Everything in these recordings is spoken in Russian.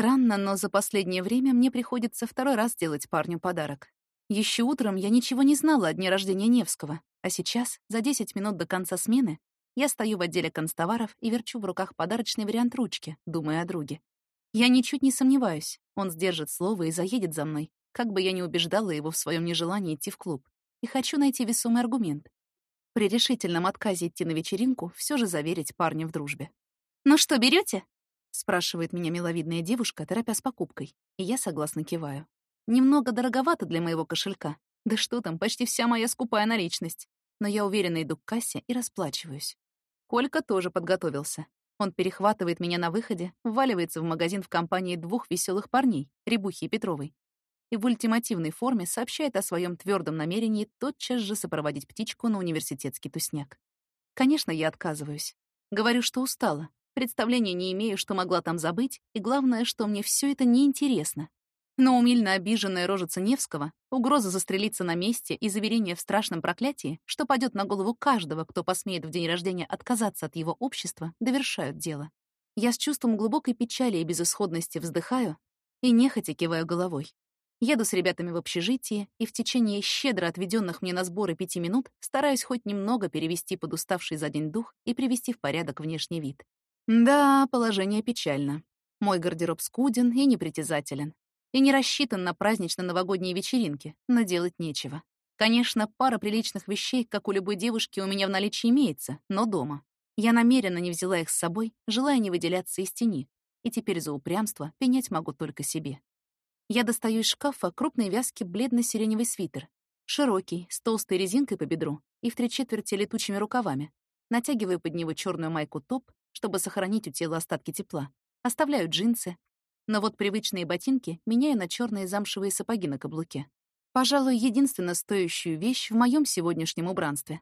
Странно, но за последнее время мне приходится второй раз делать парню подарок. Еще утром я ничего не знала о дне рождения Невского, а сейчас, за 10 минут до конца смены, я стою в отделе констоваров и верчу в руках подарочный вариант ручки, думая о друге. Я ничуть не сомневаюсь, он сдержит слово и заедет за мной, как бы я ни убеждала его в своем нежелании идти в клуб. И хочу найти весомый аргумент. При решительном отказе идти на вечеринку все же заверить парня в дружбе. «Ну что, берете? спрашивает меня миловидная девушка, торопя с покупкой, и я согласно киваю. Немного дороговато для моего кошелька. Да что там, почти вся моя скупая наличность. Но я уверенно иду к кассе и расплачиваюсь. Колька тоже подготовился. Он перехватывает меня на выходе, вваливается в магазин в компании двух веселых парней, Рябухи и Петровой, и в ультимативной форме сообщает о своем твердом намерении тотчас же сопроводить птичку на университетский тусняк. Конечно, я отказываюсь. Говорю, что устала. Представления не имею, что могла там забыть, и главное, что мне все это неинтересно. Но умильно обиженная рожица Невского, угроза застрелиться на месте и заверение в страшном проклятии, что падет на голову каждого, кто посмеет в день рождения отказаться от его общества, довершают дело. Я с чувством глубокой печали и безысходности вздыхаю и нехотя киваю головой. Еду с ребятами в общежитие и в течение щедро отведенных мне на сборы пяти минут стараюсь хоть немного перевести подуставший за день дух и привести в порядок внешний вид. Да, положение печально. Мой гардероб скуден и непритязателен. И не рассчитан на празднично-новогодние вечеринки, но делать нечего. Конечно, пара приличных вещей, как у любой девушки, у меня в наличии имеется, но дома. Я намеренно не взяла их с собой, желая не выделяться из тени, и теперь за упрямство пенять могу только себе. Я достаю из шкафа крупной вязки бледно-сиреневый свитер. Широкий, с толстой резинкой по бедру и в три четверти летучими рукавами. Натягиваю под него черную майку-топ, чтобы сохранить у тела остатки тепла. Оставляю джинсы. Но вот привычные ботинки меняю на черные замшевые сапоги на каблуке. Пожалуй, единственно стоящую вещь в моем сегодняшнем убранстве.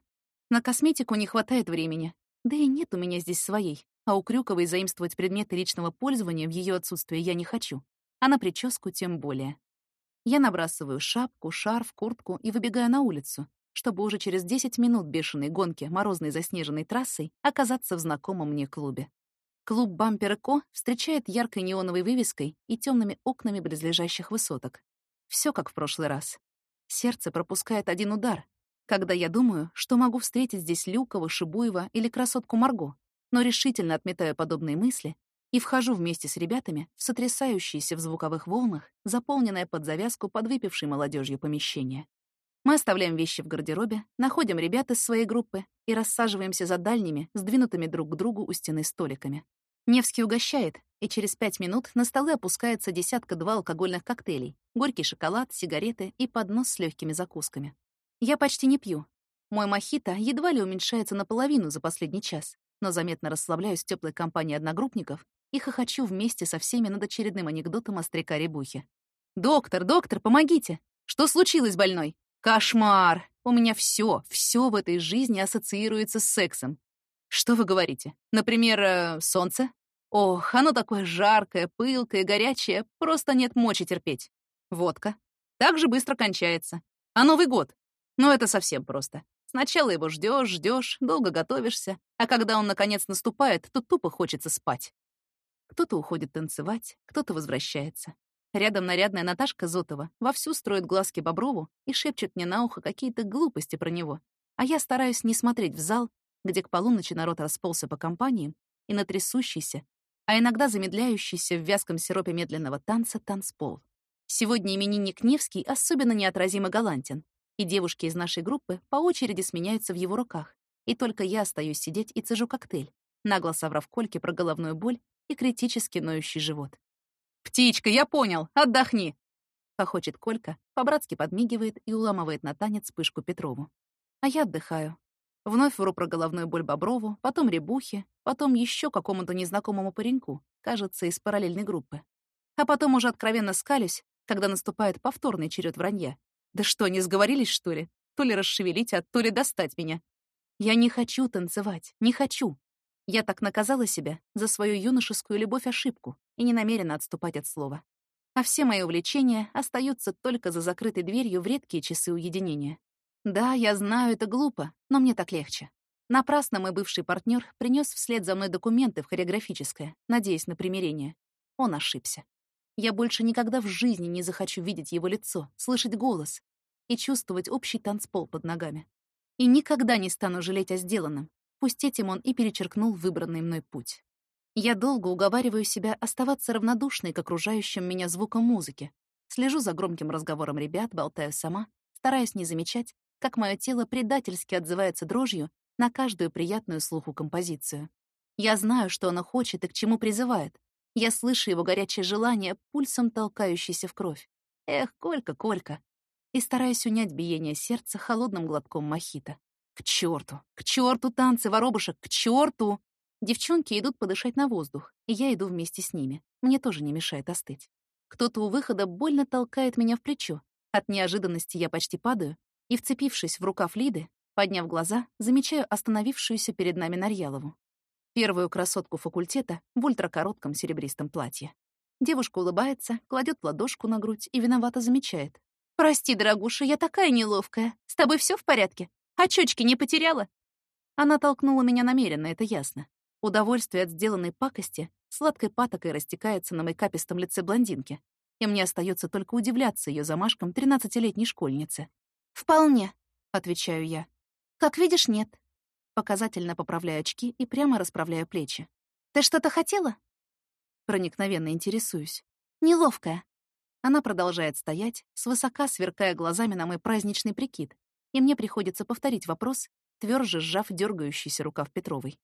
На косметику не хватает времени. Да и нет у меня здесь своей. А у Крюковой заимствовать предметы личного пользования в ее отсутствие я не хочу а на прическу тем более. Я набрасываю шапку, шарф, куртку и выбегаю на улицу, чтобы уже через 10 минут бешеной гонки морозной заснеженной трассой оказаться в знакомом мне клубе. Клуб «Бампер Ко» встречает яркой неоновой вывеской и темными окнами близлежащих высоток. Все как в прошлый раз. Сердце пропускает один удар, когда я думаю, что могу встретить здесь Люкова, Шибуева или красотку Марго, но решительно отметаю подобные мысли и вхожу вместе с ребятами в сотрясающееся в звуковых волнах, заполненное под завязку подвыпившей молодежью помещение. Мы оставляем вещи в гардеробе, находим ребят из своей группы и рассаживаемся за дальними, сдвинутыми друг к другу у стены столиками. Невский угощает, и через пять минут на столы опускается десятка-два алкогольных коктейлей, горький шоколад, сигареты и поднос с легкими закусками. Я почти не пью. Мой мохито едва ли уменьшается наполовину за последний час, но заметно расслабляюсь в теплой компании одногруппников и хохочу вместе со всеми над очередным анекдотом о стрекаре Бухе. «Доктор, доктор, помогите! Что случилось, больной? Кошмар! У меня все, все в этой жизни ассоциируется с сексом. Что вы говорите? Например, э, солнце? Ох, оно такое жаркое, пылкое, горячее, просто нет мочи терпеть. Водка. Так же быстро кончается. А Новый год? Ну, это совсем просто. Сначала его ждешь, ждешь, долго готовишься, а когда он наконец наступает, то тупо хочется спать. Кто-то уходит танцевать, кто-то возвращается. Рядом нарядная Наташка Зотова вовсю строит глазки Боброву и шепчет мне на ухо какие-то глупости про него. А я стараюсь не смотреть в зал, где к полуночи народ расползся по компаниям, и на трясущийся, а иногда замедляющийся в вязком сиропе медленного танца танцпол. Сегодня именинник Невский особенно неотразимо галантен, и девушки из нашей группы по очереди сменяются в его руках, и только я остаюсь сидеть и цежу коктейль, нагло соврав Кольке про головную боль и критически ноющий живот. «Птичка, я понял! Отдохни!» Похочет Колька, по-братски подмигивает и уламывает на танец пышку Петрову. А я отдыхаю. Вновь вру про головную боль Боброву, потом Рябухе, потом еще какому-то незнакомому пареньку, кажется, из параллельной группы. А потом уже откровенно скалюсь, когда наступает повторный черед вранья. Да что, не сговорились, что ли? То ли расшевелить, а то ли достать меня. Я не хочу танцевать, не хочу. Я так наказала себя за свою юношескую любовь-ошибку и не намерена отступать от слова. а все мои увлечения остаются только за закрытой дверью в редкие часы уединения. Да, я знаю, это глупо, но мне так легче. Напрасно мой бывший партнер принес вслед за мной документы в хореографическое, надеясь на примирение. Он ошибся. Я больше никогда в жизни не захочу видеть его лицо, слышать голос и чувствовать общий танцпол под ногами. И никогда не стану жалеть о сделанном, пусть этим он и перечеркнул выбранный мной путь. Я долго уговариваю себя оставаться равнодушной к окружающим меня звукам музыки, слежу за громким разговором ребят, болтаю сама, стараясь не замечать, как мое тело предательски отзывается дрожью на каждую приятную слуху композицию. Я знаю, что оно хочет и к чему призывает. Я слышу его горячее желание, пульсом толкающийся в кровь. Эх, Колька, Колька. И стараюсь унять биение сердца холодным глотком мохито. К черту, к черту танцы воробушек, к черту! Девчонки идут подышать на воздух, и я иду вместе с ними. Мне тоже не мешает остыть. Кто-то у выхода больно толкает меня в плечо. От неожиданности я почти падаю, и, вцепившись в рукав Лиды, подняв глаза, замечаю остановившуюся перед нами Нарьялову. Первую красотку факультета в ультракоротком серебристом платье. Девушка улыбается, кладет ладошку на грудь и виновато замечает. «Прости, дорогуша, я такая неловкая. С тобой все в порядке? Очочки не потеряла?» Она толкнула меня намеренно, это ясно. Удовольствие от сделанной пакости сладкой патокой растекается на майкапистом лице блондинки, и мне остается только удивляться ее замашкам тринадцатилетней школьницы. «Вполне», — отвечаю я. «Как видишь, нет». Показательно поправляю очки и прямо расправляю плечи. «Ты что-то хотела?» Проникновенно интересуюсь. «Неловкая». Она продолжает стоять, свысока сверкая глазами на мой праздничный прикид, и мне приходится повторить вопрос, тверже сжав дергающийся рукав Петровой.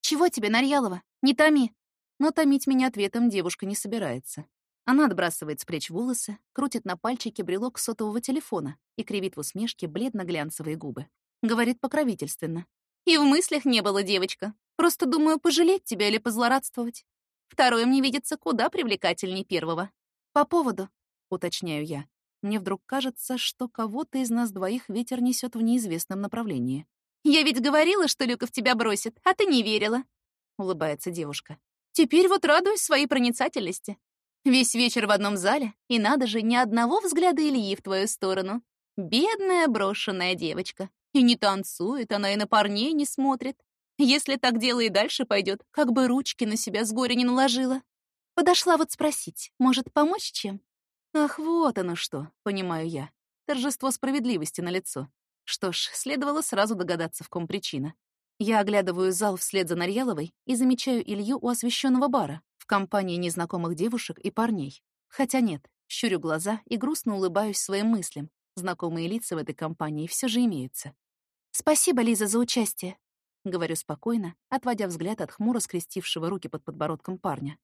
«Чего тебе, Нарьялова? Не томи!» Но томить меня ответом девушка не собирается. Она отбрасывает с плеч волосы, крутит на пальчике брелок сотового телефона и кривит в усмешке бледно-глянцевые губы. Говорит покровительственно. «И в мыслях не было, девочка. Просто думаю, пожалеть тебя или позлорадствовать. Второе мне видится куда привлекательнее первого. По поводу, уточняю я. Мне вдруг кажется, что кого-то из нас двоих ветер несет в неизвестном направлении. «Я ведь говорила, что Люков тебя бросит, а ты не верила», — улыбается девушка. «Теперь вот радуюсь своей проницательности. Весь вечер в одном зале, и надо же, ни одного взгляда Ильи в твою сторону. Бедная брошенная девочка. И не танцует, она и на парней не смотрит. Если так дело и дальше пойдет, как бы ручки на себя с горя не наложила. Подошла вот спросить, может, помочь чем? Ах, вот оно что, понимаю я. Торжество справедливости на лицо. Что ж, следовало сразу догадаться, в ком причина. Я оглядываю зал вслед за Нарьяловой и замечаю Илью у освещенного бара в компании незнакомых девушек и парней. Хотя нет, щурю глаза и грустно улыбаюсь своим мыслям. Знакомые лица в этой компании все же имеются. «Спасибо, Лиза, за участие», — говорю спокойно, отводя взгляд от хмуро скрестившего руки под подбородком парня.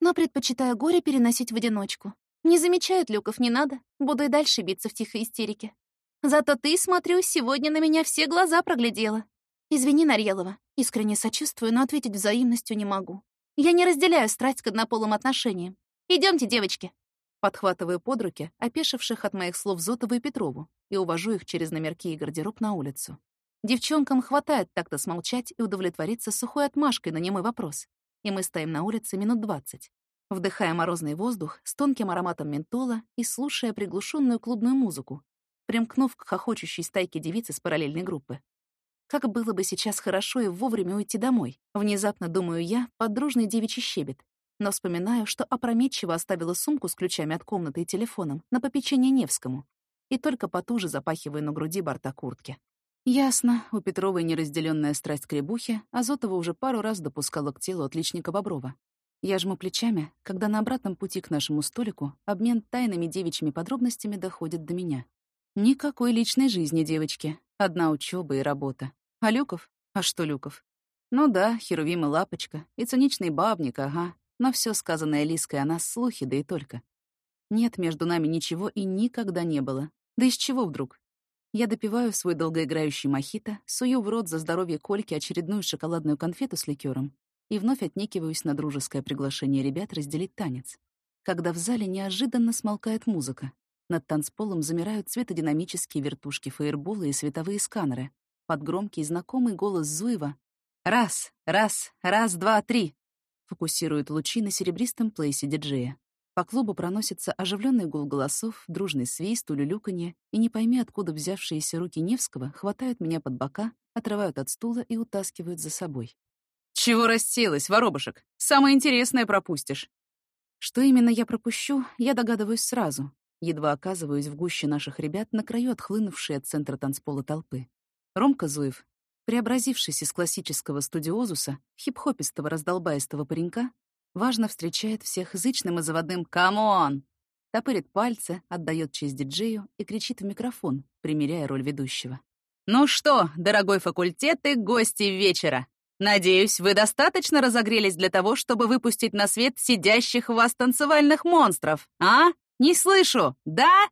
«Но предпочитаю горе переносить в одиночку. Не замечает люков, не надо. Буду и дальше биться в тихой истерике. Зато ты, смотрю, сегодня на меня все глаза проглядела. «Извини, Нарьелова, искренне сочувствую, но ответить взаимностью не могу. Я не разделяю страсть к однополым отношениям. Идемте, девочки!» Подхватываю под руки опешивших от моих слов Зотову и Петрову и увожу их через номерки и гардероб на улицу. Девчонкам хватает так-то смолчать и удовлетвориться сухой отмашкой на немой вопрос. И мы стоим на улице минут двадцать, вдыхая морозный воздух с тонким ароматом ментола и слушая приглушенную клубную музыку, примкнув к хохочущей стайке девиц из параллельной группы. Как было бы сейчас хорошо и вовремя уйти домой. Внезапно, думаю я, под дружный девичий щебет. Но вспоминаю, что опрометчиво оставила сумку с ключами от комнаты и телефоном на попечение Невскому. И только потуже запахиваю на груди борта куртки. Ясно, у Петровой неразделенная страсть к ребухе, а Зотова уже пару раз допускала к телу отличника Боброва. Я жму плечами, когда на обратном пути к нашему столику обмен тайными девичьими подробностями доходит до меня. Никакой личной жизни, девочки. Одна учеба и работа. А Люков? А что Люков? Ну да, Херувим и Лапочка, и циничный бабник, ага. Но все сказанное Лиской о нас слухи, да и только. Нет между нами ничего и никогда не было. Да из чего вдруг? Я допиваю свой долгоиграющий мохито, сую в рот за здоровье Кольки очередную шоколадную конфету с ликером и вновь отнекиваюсь на дружеское приглашение ребят разделить танец. Когда в зале неожиданно смолкает музыка, над танцполом замирают цветодинамические вертушки, фаерболы и световые сканеры. Под громкий знакомый голос Зуева «Раз, раз, раз, два, три!» фокусирует лучи на серебристом плейсе диджея. По клубу проносится оживленный гул голосов, дружный свист, улюлюканье, и не пойми, откуда взявшиеся руки Невского хватают меня под бока, отрывают от стула и утаскивают за собой. «Чего расселась, воробушек? Самое интересное пропустишь». Что именно я пропущу, я догадываюсь сразу. Едва оказываюсь в гуще наших ребят на краю отхлынувшей от центра танцпола толпы. Ромка Зуев, преобразившись из классического студиозуса, хип-хопистого раздолбаистого паренька, важно встречает всех язычным и заводным «Come on!», топырит пальцы, отдает честь диджею и кричит в микрофон, примеряя роль ведущего. «Ну что, дорогой факультет и гости вечера! Надеюсь, вы достаточно разогрелись для того, чтобы выпустить на свет сидящих в вас танцевальных монстров, а? Не слышу! Да?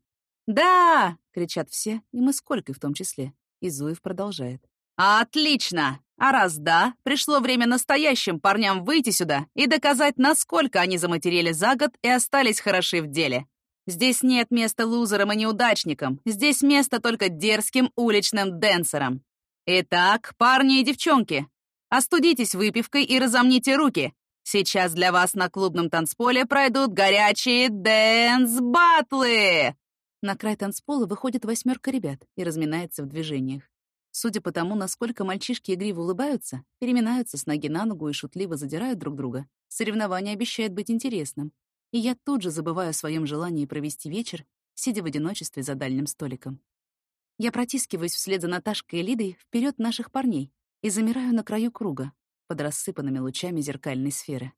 Да!» — кричат все, и мы с Колькой в том числе. И Зуев продолжает. «Отлично! А раз да, пришло время настоящим парням выйти сюда и доказать, насколько они заматерели за год и остались хороши в деле. Здесь нет места лузерам и неудачникам, здесь место только дерзким уличным дэнсерам. Итак, парни и девчонки, остудитесь выпивкой и разомните руки. Сейчас для вас на клубном танцполе пройдут горячие дэнс-батлы!» На край танцпола выходит восьмерка ребят и разминается в движениях. Судя по тому, насколько мальчишки игриво улыбаются, переминаются с ноги на ногу и шутливо задирают друг друга, соревнование обещает быть интересным. И я тут же забываю о своем желании провести вечер, сидя в одиночестве за дальним столиком. Я протискиваюсь вслед за Наташкой и Лидой вперед наших парней и замираю на краю круга, под рассыпанными лучами зеркальной сферы.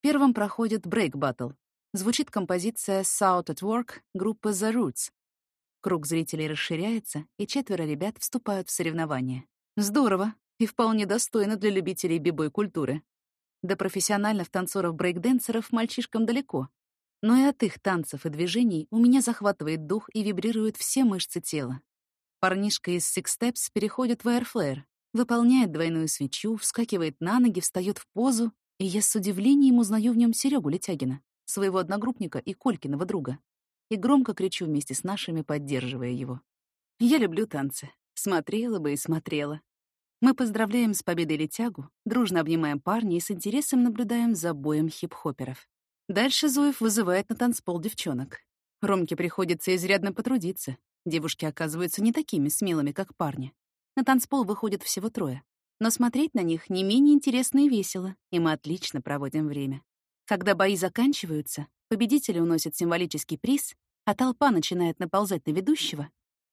Первым проходит брейк-баттл. Звучит композиция «Thought at Work» группы The Roots, Круг зрителей расширяется, и четверо ребят вступают в соревнования. Здорово и вполне достойно для любителей b-boy культуры. До профессиональных танцоров-брейкденсеров мальчишкам далеко. Но и от их танцев и движений у меня захватывает дух и вибрируют все мышцы тела. Парнишка из Six Steps переходит в Airflare, выполняет двойную свечу, вскакивает на ноги, встает в позу, и я с удивлением узнаю в нем Серегу Летягина, своего одногруппника и Колькиного друга и громко кричу вместе с нашими, поддерживая его. Я люблю танцы. Смотрела бы и смотрела. Мы поздравляем с победой Летягу, дружно обнимаем парня и с интересом наблюдаем за боем хип-хоперов. Дальше Зуев вызывает на танцпол девчонок. Ромке приходится изрядно потрудиться. Девушки оказываются не такими смелыми, как парни. На танцпол выходит всего трое. Но смотреть на них не менее интересно и весело, и мы отлично проводим время. Когда бои заканчиваются, победители уносят символический приз, а толпа начинает наползать на ведущего,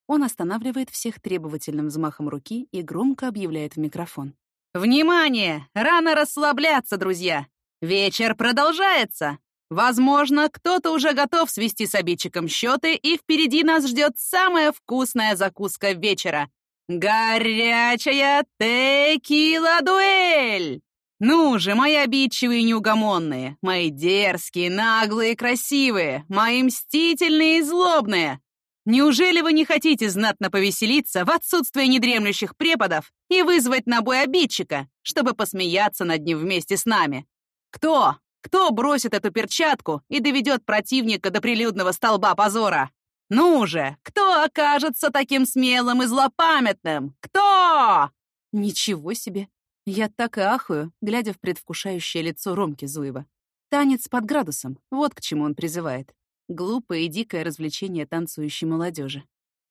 он останавливает всех требовательным взмахом руки и громко объявляет в микрофон. «Внимание! Рано расслабляться, друзья! Вечер продолжается! Возможно, кто-то уже готов свести с обидчиком счеты, и впереди нас ждет самая вкусная закуска вечера — горячая текила-дуэль! «Ну же, мои обидчивые и неугомонные, мои дерзкие, наглые и красивые, мои мстительные и злобные! Неужели вы не хотите знатно повеселиться в отсутствие недремлющих преподов и вызвать на бой обидчика, чтобы посмеяться над ним вместе с нами? Кто? Кто бросит эту перчатку и доведет противника до прилюдного столба позора? Ну же, кто окажется таким смелым и злопамятным? Кто? Ничего себе! Я так и ахаю, глядя в предвкушающее лицо Ромки Зуева. Танец под градусом — вот к чему он призывает. Глупое и дикое развлечение танцующей молодежи.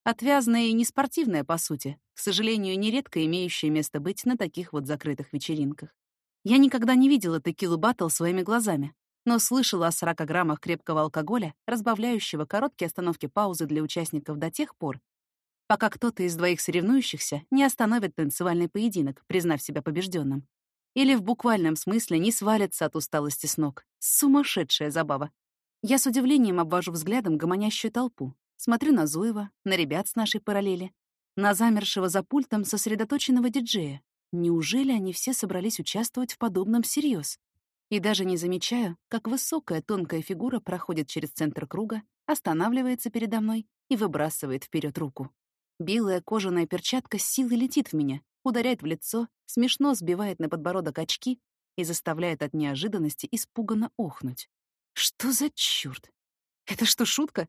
Отвязное и неспортивное, по сути, к сожалению, нередко имеющее место быть на таких вот закрытых вечеринках. Я никогда не видела текилу баттл своими глазами, но слышала о 40 граммах крепкого алкоголя, разбавляющего короткие остановки паузы для участников до тех пор, пока кто-то из двоих соревнующихся не остановит танцевальный поединок, признав себя побежденным. Или в буквальном смысле не свалится от усталости с ног. Сумасшедшая забава. Я с удивлением обвожу взглядом гомонящую толпу. Смотрю на Зуева, на ребят с нашей параллели, на замершего за пультом сосредоточенного диджея. Неужели они все собрались участвовать в подобном всерьез? И даже не замечаю, как высокая тонкая фигура проходит через центр круга, останавливается передо мной и выбрасывает вперед руку. Белая кожаная перчатка с силой летит в меня, ударяет в лицо, смешно сбивает на подбородок очки и заставляет от неожиданности испуганно охнуть. Что за чёрт? Это что, шутка?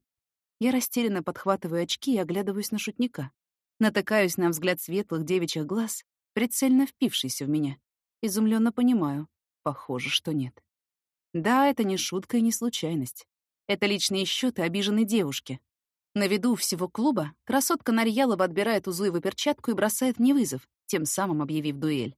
Я растерянно подхватываю очки и оглядываюсь на шутника. Натыкаюсь на взгляд светлых девичьих глаз, прицельно впившийся в меня. Изумленно понимаю. Похоже, что нет. Да, это не шутка и не случайность. Это личные счеты обиженной девушки. На виду всего клуба красотка Нарьялова отбирает у Зуева перчатку и бросает мне вызов, тем самым объявив дуэль.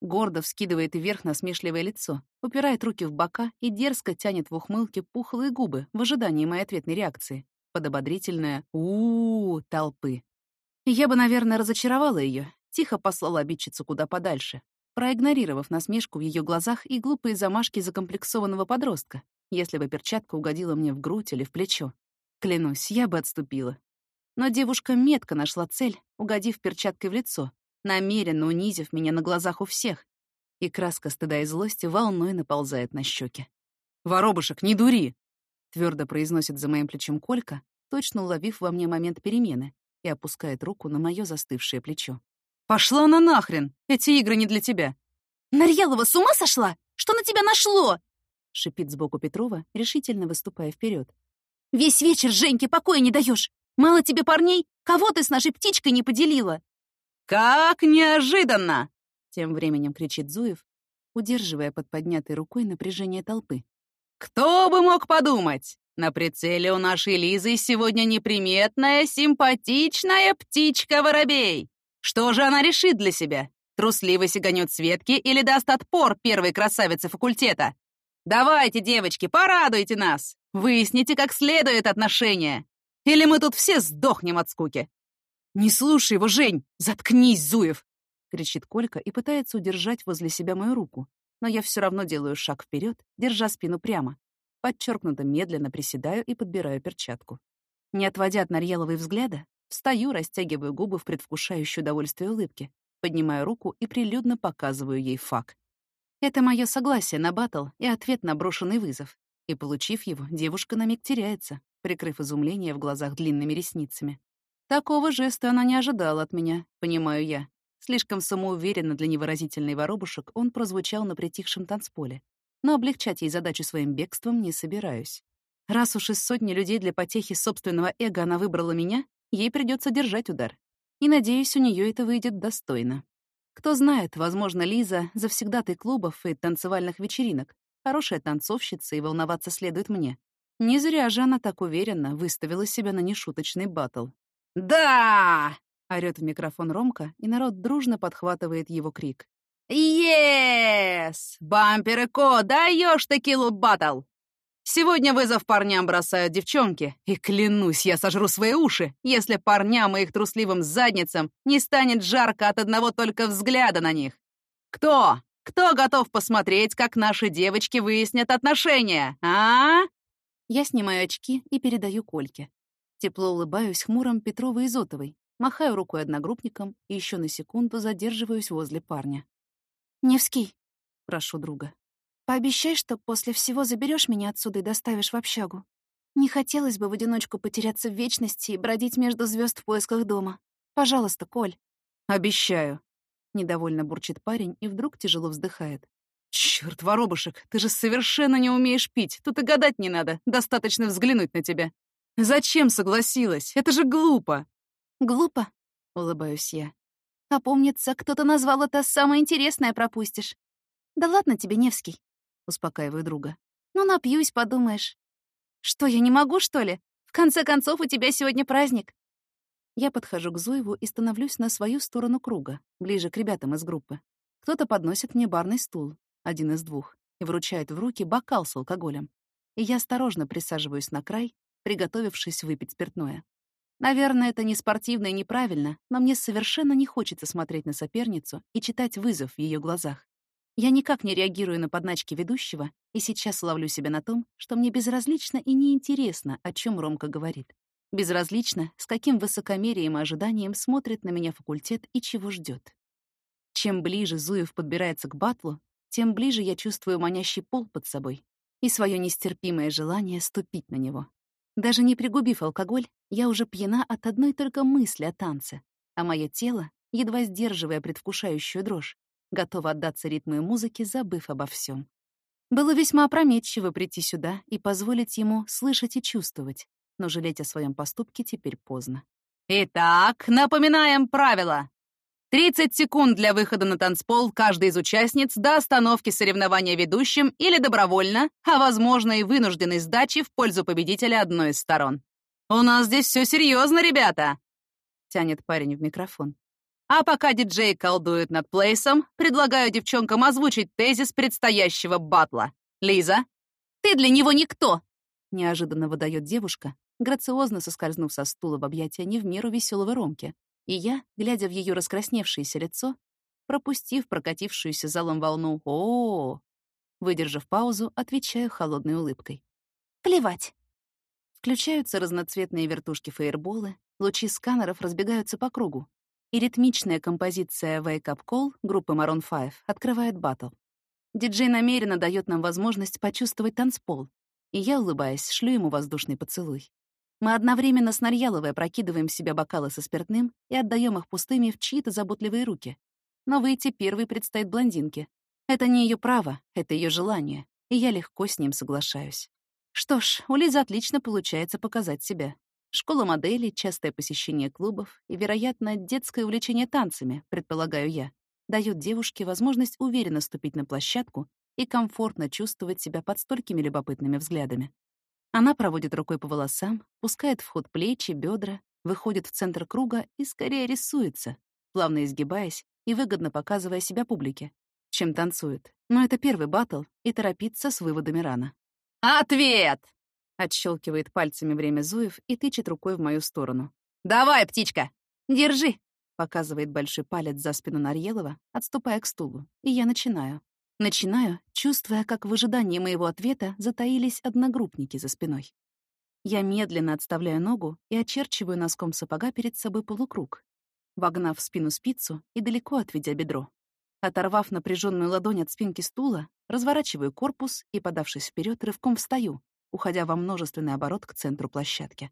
Гордо вскидывает вверх насмешливое лицо, упирает руки в бока и дерзко тянет в ухмылке пухлые губы в ожидании моей ответной реакции, под ободрительное у, -у, -у толпы. Я бы, наверное, разочаровала ее, тихо послала обидчицу куда подальше, проигнорировав насмешку в ее глазах и глупые замашки закомплексованного подростка, если бы перчатка угодила мне в грудь или в плечо. Клянусь, я бы отступила. Но девушка метко нашла цель, угодив перчаткой в лицо, намеренно унизив меня на глазах у всех, и краска стыда и злости волной наползает на щеки. «Воробушек, не дури!» — твердо произносит за моим плечом Колька, точно уловив во мне момент перемены, и опускает руку на мое застывшее плечо. «Пошла она нахрен! Эти игры не для тебя!» «Нарьялова с ума сошла? Что на тебя нашло?» — шипит сбоку Петрова, решительно выступая вперед. «Весь вечер Женьке покоя не даешь. Мало тебе парней? Кого ты с нашей птичкой не поделила?» «Как неожиданно!» — тем временем кричит Зуев, удерживая под поднятой рукой напряжение толпы. «Кто бы мог подумать? На прицеле у нашей Лизы сегодня неприметная, симпатичная птичка-воробей. Что же она решит для себя? Трусливо сиганет Светки или даст отпор первой красавице факультета? Давайте, девочки, порадуйте нас! Выясните как следует отношения. Или мы тут все сдохнем от скуки. «Не слушай его, Жень! Заткнись, Зуев!» — кричит Колька и пытается удержать возле себя мою руку. Но я все равно делаю шаг вперед, держа спину прямо. Подчеркнуто медленно приседаю и подбираю перчатку. Не отводя от Нарьяловой взгляда, встаю, растягиваю губы в предвкушающей удовольствие улыбки, поднимаю руку и прилюдно показываю ей факт. Это мое согласие на батл и ответ на брошенный вызов. И, получив его, девушка на миг теряется, прикрыв изумление в глазах длинными ресницами. Такого жеста она не ожидала от меня, понимаю я. Слишком самоуверенно для невыразительной воробушек он прозвучал на притихшем танцполе. Но облегчать ей задачу своим бегством не собираюсь. Раз уж из сотни людей для потехи собственного эго она выбрала меня, ей придется держать удар. И, надеюсь, у нее это выйдет достойно. Кто знает, возможно, Лиза — завсегдатай клубов и танцевальных вечеринок, хорошая танцовщица, и волноваться следует мне. Не зря же она так уверенно выставила себя на нешуточный батл. «Да!» — орёт в микрофон Ромка, и народ дружно подхватывает его крик. «Ес! Бампер и Ко, даёшь текилу батл! Сегодня вызов парням бросают девчонки, и клянусь, я сожру свои уши, если парням и их трусливым задницам не станет жарко от одного только взгляда на них. Кто? Кто готов посмотреть, как наши девочки выяснят отношения, а? Я снимаю очки и передаю Кольке. Тепло улыбаюсь хмуром Петровой и Зотовой, махаю рукой одногруппникам и еще на секунду задерживаюсь возле парня. «Невский», — прошу друга, Пообещай, что после всего заберешь меня отсюда и доставишь в общагу. Не хотелось бы в одиночку потеряться в вечности и бродить между звезд в поисках дома. Пожалуйста, Коль. Обещаю. Недовольно бурчит парень и вдруг тяжело вздыхает. Черт, воробушек, ты же совершенно не умеешь пить. Тут и гадать не надо, достаточно взглянуть на тебя. Зачем согласилась? Это же глупо. Глупо? Улыбаюсь я. А помнится, кто-то назвал это «самое интересное пропустишь». Да ладно тебе, Невский успокаиваю друга. «Ну, напьюсь, подумаешь». «Что, я не могу, что ли? В конце концов, у тебя сегодня праздник». Я подхожу к Зуеву и становлюсь на свою сторону круга, ближе к ребятам из группы. Кто-то подносит мне барный стул, один из двух, и вручает в руки бокал с алкоголем. И я осторожно присаживаюсь на край, приготовившись выпить спиртное. Наверное, это не спортивно и неправильно, но мне совершенно не хочется смотреть на соперницу и читать вызов в ее глазах. Я никак не реагирую на подначки ведущего, и сейчас ловлю себя на том, что мне безразлично и неинтересно, о чем Ромка говорит. Безразлично, с каким высокомерием и ожиданием смотрит на меня факультет и чего ждет. Чем ближе Зуев подбирается к батлу, тем ближе я чувствую манящий пол под собой и свое нестерпимое желание ступить на него. Даже не пригубив алкоголь, я уже пьяна от одной только мысли о танце, а мое тело, едва сдерживая предвкушающую дрожь, готова отдаться ритму и музыке, забыв обо всем. Было весьма опрометчиво прийти сюда и позволить ему слышать и чувствовать, но жалеть о своем поступке теперь поздно. «Итак, напоминаем правила. 30 секунд для выхода на танцпол каждой из участниц до остановки соревнования ведущим или добровольно, а, возможно, и вынужденной сдачи в пользу победителя одной из сторон. «У нас здесь все серьезно, ребята!» — тянет парень в микрофон. А пока диджей колдует над плейсом, предлагаю девчонкам озвучить тезис предстоящего батла. Лиза? «Ты для него никто!» — неожиданно выдает девушка, грациозно соскользнув со стула в объятия не в меру веселого Ромки. И я, глядя в ее раскрасневшееся лицо, пропустив прокатившуюся залом волну о, -о, -о выдержав паузу, отвечаю холодной улыбкой. «Плевать!» Включаются разноцветные вертушки-фейерболы, лучи сканеров разбегаются по кругу, и ритмичная композиция «Wake Up Call» группы Maroon 5 открывает батл. Диджей намеренно дает нам возможность почувствовать танцпол, и я, улыбаясь, шлю ему воздушный поцелуй. Мы одновременно с Нарьяловой прокидываем в себя бокалы со спиртным и отдаем их пустыми в чьи-то заботливые руки. Но выйти первой предстоит блондинке. Это не ее право, это ее желание, и я легко с ним соглашаюсь. Что ж, у Лизы отлично получается показать себя. Школа моделей, частое посещение клубов и, вероятно, детское увлечение танцами, предполагаю я, дают девушке возможность уверенно ступить на площадку и комфортно чувствовать себя под столькими любопытными взглядами. Она проводит рукой по волосам, пускает в ход плечи, бедра, выходит в центр круга и скорее рисуется, плавно изгибаясь и выгодно показывая себя публике, чем танцует. Но это первый батл, и торопиться с выводами рано. «Ответ!» Отщелкивает пальцами время Зуев и тычет рукой в мою сторону. «Давай, птичка!» «Держи!» — показывает большой палец за спину Нарьелова, отступая к стулу. И я начинаю. Начинаю, чувствуя, как в ожидании моего ответа затаились одногруппники за спиной. Я медленно отставляю ногу и очерчиваю носком сапога перед собой полукруг, вогнав в спину спицу и далеко отведя бедро. Оторвав напряженную ладонь от спинки стула, разворачиваю корпус и, подавшись вперед, рывком встаю, уходя во множественный оборот к центру площадки.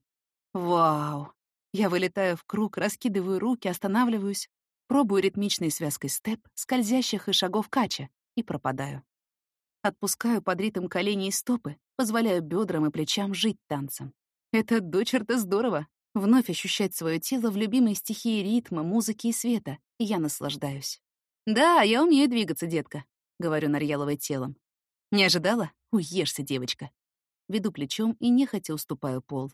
Вау! Я вылетаю в круг, раскидываю руки, останавливаюсь, пробую ритмичной связкой степ, скользящих и шагов кача, и пропадаю. Отпускаю под ритм колени и стопы, позволяю бедрам и плечам жить танцем. Это до черта здорово. Вновь ощущать свое тело в любимой стихии ритма, музыки и света, и я наслаждаюсь. «Да, я умею двигаться, детка», — говорю Нарьяловой телом. «Не ожидала? Уешься, девочка веду плечом и нехотя уступаю пол.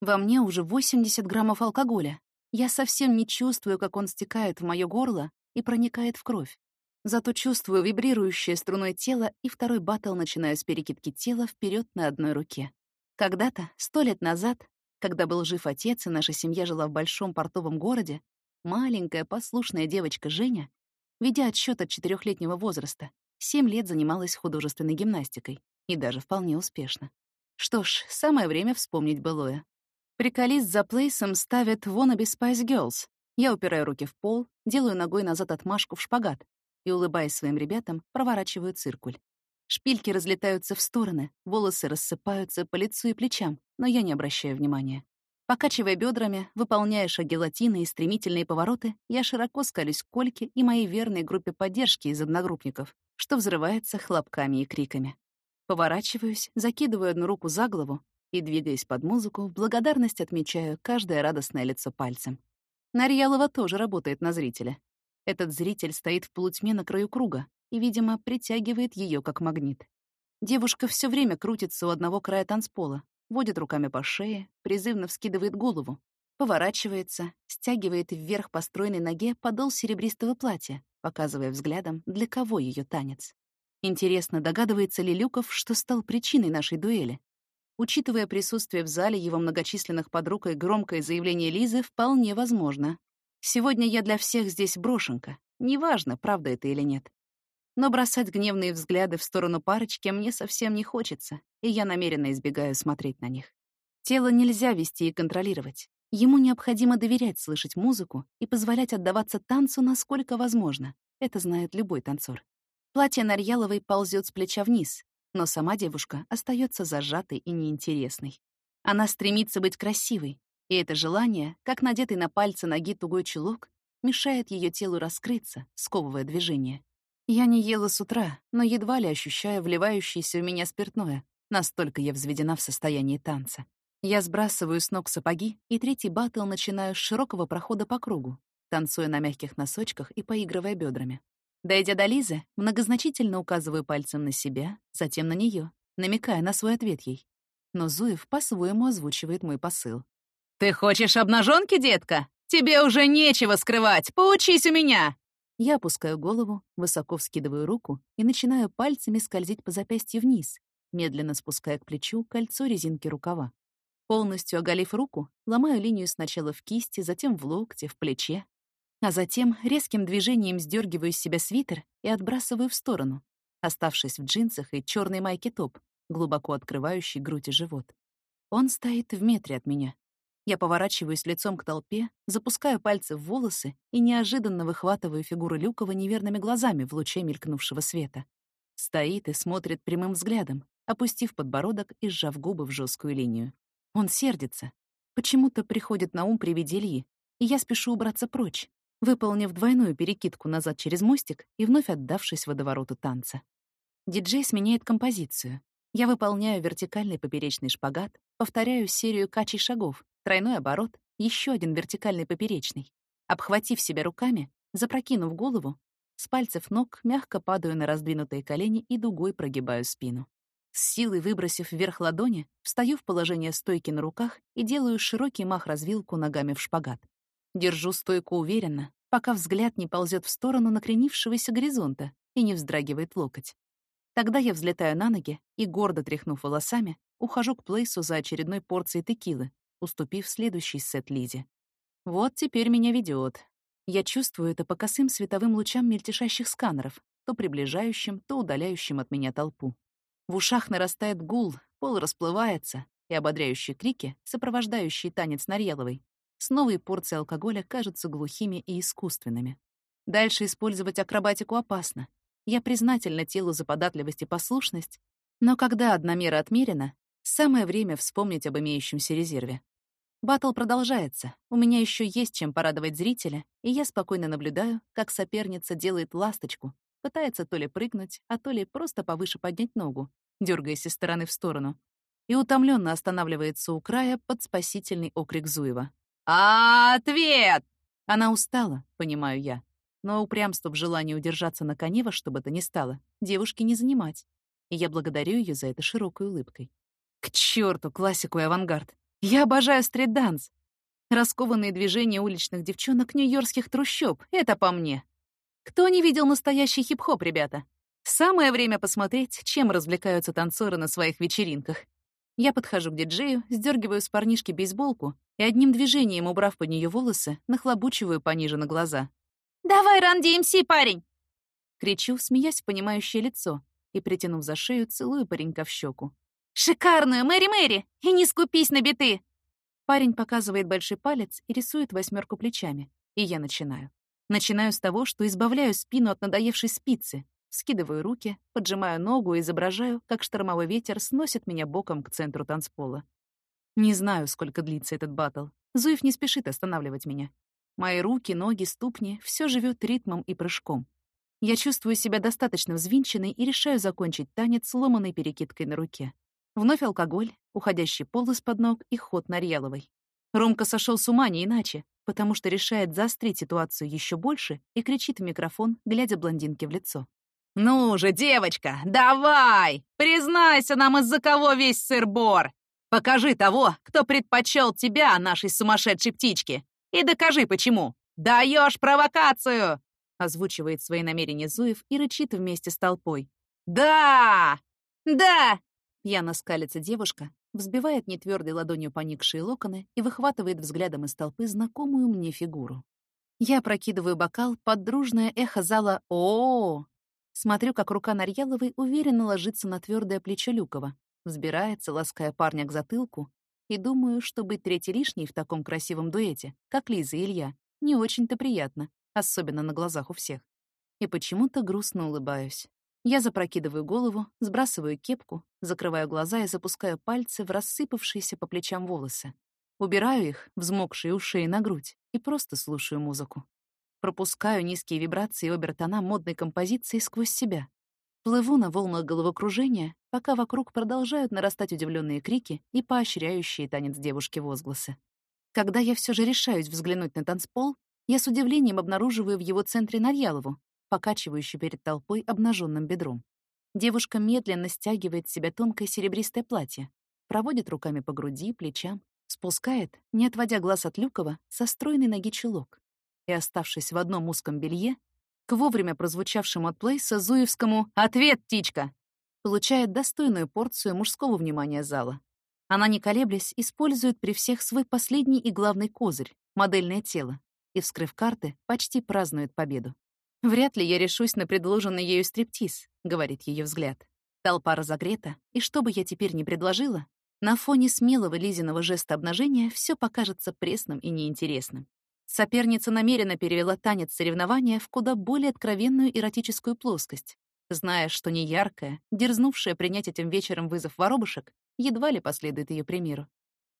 Во мне уже 80 граммов алкоголя. Я совсем не чувствую, как он стекает в моё горло и проникает в кровь. Зато чувствую вибрирующее струной тело, и второй батл начинаю с перекидки тела вперед на одной руке. Когда-то, сто лет назад, когда был жив отец и наша семья жила в большом портовом городе, маленькая послушная девочка Женя, ведя отсчет от четырехлетнего возраста, семь лет занималась художественной гимнастикой, и даже вполне успешно. Что ж, самое время вспомнить былое. Приколист за плейсом ставит wannabe Spice Girls. Я упираю руки в пол, делаю ногой назад отмашку в шпагат и, улыбаясь своим ребятам, проворачиваю циркуль. Шпильки разлетаются в стороны, волосы рассыпаются по лицу и плечам, но я не обращаю внимания. Покачивая бедрами, выполняя шаги латины и стремительные повороты, я широко скалюсь к Кольке и моей верной группе поддержки из одногруппников, что взрывается хлопками и криками. Поворачиваюсь, закидываю одну руку за голову и, двигаясь под музыку, в благодарность отмечаю каждое радостное лицо пальцем. Нарьялова тоже работает на зрителя. Этот зритель стоит в полутьме на краю круга и, видимо, притягивает ее как магнит. Девушка все время крутится у одного края танцпола, водит руками по шее, призывно вскидывает голову, поворачивается, стягивает вверх по стройной ноге подол серебристого платья, показывая взглядом, для кого ее танец. Интересно, догадывается ли Люков, что стал причиной нашей дуэли? Учитывая присутствие в зале его многочисленных подруг и громкое заявление Лизы, вполне возможно. Сегодня я для всех здесь брошенка. Неважно, правда это или нет. Но бросать гневные взгляды в сторону парочки мне совсем не хочется, и я намеренно избегаю смотреть на них. Тело нельзя вести и контролировать. Ему необходимо доверять слышать музыку и позволять отдаваться танцу насколько возможно. Это знает любой танцор. Платье Нарьяловой ползет с плеча вниз, но сама девушка остается зажатой и неинтересной. Она стремится быть красивой, и это желание, как надетый на пальцы ноги тугой чулок, мешает ее телу раскрыться, сковывая движение. Я не ела с утра, но едва ли ощущаю вливающееся в меня спиртное, настолько я взведена в состоянии танца. Я сбрасываю с ног сапоги, и третий батл начинаю с широкого прохода по кругу, танцуя на мягких носочках и поигрывая бедрами. Дойдя до Лизы, многозначительно указываю пальцем на себя, затем на нее, намекая на свой ответ ей. Но Зуев по-своему озвучивает мой посыл. «Ты хочешь обнаженки, детка? Тебе уже нечего скрывать, поучись у меня!» Я опускаю голову, высоко вскидываю руку и начинаю пальцами скользить по запястью вниз, медленно спуская к плечу кольцо резинки рукава. Полностью оголив руку, ломаю линию сначала в кисти, затем в локте, в плече, а затем резким движением сдергиваю с себя свитер и отбрасываю в сторону, оставшись в джинсах и черной майке топ, глубоко открывающий грудь и живот. Он стоит в метре от меня. Я поворачиваюсь лицом к толпе, запускаю пальцы в волосы и неожиданно выхватываю фигуру Люкова неверными глазами в луче мелькнувшего света. Стоит и смотрит прямым взглядом, опустив подбородок и сжав губы в жесткую линию. Он сердится. Почему-то приходит на ум при виде Ильи, и я спешу убраться прочь, выполнив двойную перекидку назад через мостик и вновь отдавшись водовороту танца. Диджей сменяет композицию. Я выполняю вертикальный поперечный шпагат, повторяю серию качей шагов, тройной оборот, еще один вертикальный поперечный. Обхватив себя руками, запрокинув голову, с пальцев ног мягко падаю на раздвинутые колени и дугой прогибаю спину. С силой выбросив вверх ладони, встаю в положение стойки на руках и делаю широкий мах-развилку ногами в шпагат. Держу стойку уверенно, пока взгляд не ползет в сторону накренившегося горизонта и не вздрагивает локоть. Тогда я взлетаю на ноги и, гордо тряхнув волосами, ухожу к плейсу за очередной порцией текилы, уступив следующий сет Лизе. Вот теперь меня ведет. Я чувствую это по косым световым лучам мельтешащих сканеров, то приближающим, то удаляющим от меня толпу. В ушах нарастает гул, пол расплывается, и ободряющие крики, сопровождающие танец Нарьяловой, с новой порцией алкоголя кажутся глухими и искусственными. Дальше использовать акробатику опасно. Я признательна телу за податливость и послушность, но когда одна мера отмерена, самое время вспомнить об имеющемся резерве. Баттл продолжается, у меня еще есть чем порадовать зрителя, и я спокойно наблюдаю, как соперница делает ласточку, пытается то ли прыгнуть, а то ли просто повыше поднять ногу, дергаясь из стороны в сторону, и утомленно останавливается у края под спасительный окрик Зуева. «Ответ!» Она устала, понимаю я, но упрямство в желании удержаться на коне во что бы то ни стало девушке не занимать, и я благодарю ее за это широкой улыбкой. К черту классику и авангард! Я обожаю стрит-данс! Раскованные движения уличных девчонок нью-йоркских трущоб — это по мне. Кто не видел настоящий хип-хоп, ребята? Самое время посмотреть, чем развлекаются танцоры на своих вечеринках. Я подхожу к диджею, сдергиваю с парнишки бейсболку и одним движением, убрав под нее волосы, нахлобучиваю пониже на глаза. «Давай, Ран DMC, парень!» Кричу, смеясь в понимающее лицо, и, притянув за шею, целую паренька в щеку. «Шикарную, Мэри-Мэри! И не скупись на биты!» Парень показывает большой палец и рисует восьмерку плечами, и я начинаю. Начинаю с того, что избавляю спину от надоевшей спицы, скидываю руки, поджимаю ногу и изображаю, как штормовой ветер сносит меня боком к центру танцпола. Не знаю, сколько длится этот батл. Зуев не спешит останавливать меня. Мои руки, ноги, ступни — все живет ритмом и прыжком. Я чувствую себя достаточно взвинченной и решаю закончить танец сломанной перекидкой на руке. Вновь алкоголь, уходящий пол из-под ног и ход Нарьяловой. Ромка сошел с ума не иначе потому что решает заострить ситуацию еще больше и кричит в микрофон, глядя блондинке в лицо. «Ну же, девочка, давай! Признайся нам, из-за кого весь сыр-бор! Покажи того, кто предпочел тебя, нашей сумасшедшей птичке, и докажи, почему! Даешь провокацию!» Озвучивает свои намерения Зуев и рычит вместе с толпой. «Да! Да!» Пьяно скалится девушка, взбивает нетвёрдой ладонью поникшие локоны и выхватывает взглядом из толпы знакомую мне фигуру. Я прокидываю бокал под дружное эхо зала о, -о, -о, Смотрю, как рука Нарьяловой уверенно ложится на твёрдое плечо Люкова, взбирается, лаская парня к затылку, и думаю, что быть третьей лишней в таком красивом дуэте, как Лиза и Илья, не очень-то приятно, особенно на глазах у всех. И почему-то грустно улыбаюсь. Я запрокидываю голову, сбрасываю кепку, закрываю глаза и запускаю пальцы в рассыпавшиеся по плечам волосы. Убираю их, взмокшие уши на грудь, и просто слушаю музыку. Пропускаю низкие вибрации обертона модной композиции сквозь себя. Плыву на волнах головокружения, пока вокруг продолжают нарастать удивленные крики и поощряющие танец девушки возгласы. Когда я все же решаюсь взглянуть на танцпол, Я с удивлением обнаруживаю в его центре Нарьялову, покачивающую перед толпой обнаженным бедром. Девушка медленно стягивает с себя тонкое серебристое платье, проводит руками по груди, плечам, спускает, не отводя глаз от Люкова, со стройной ноги чулок. И, оставшись в одном узком белье, к вовремя прозвучавшему от Плейса Зуевскому «Ответ, птичка!» получает достойную порцию мужского внимания зала. Она, не колеблясь, использует при всех свой последний и главный козырь — модельное тело, и, вскрыв карты, почти празднует победу. «Вряд ли я решусь на предложенный ею стриптиз», — говорит ее взгляд. Толпа разогрета, и что бы я теперь ни предложила, на фоне смелого Лизиного жеста обнажения все покажется пресным и неинтересным. Соперница намеренно перевела танец соревнования в куда более откровенную эротическую плоскость, зная, что неяркая, дерзнувшая принять этим вечером вызов воробушек, едва ли последует ее примеру.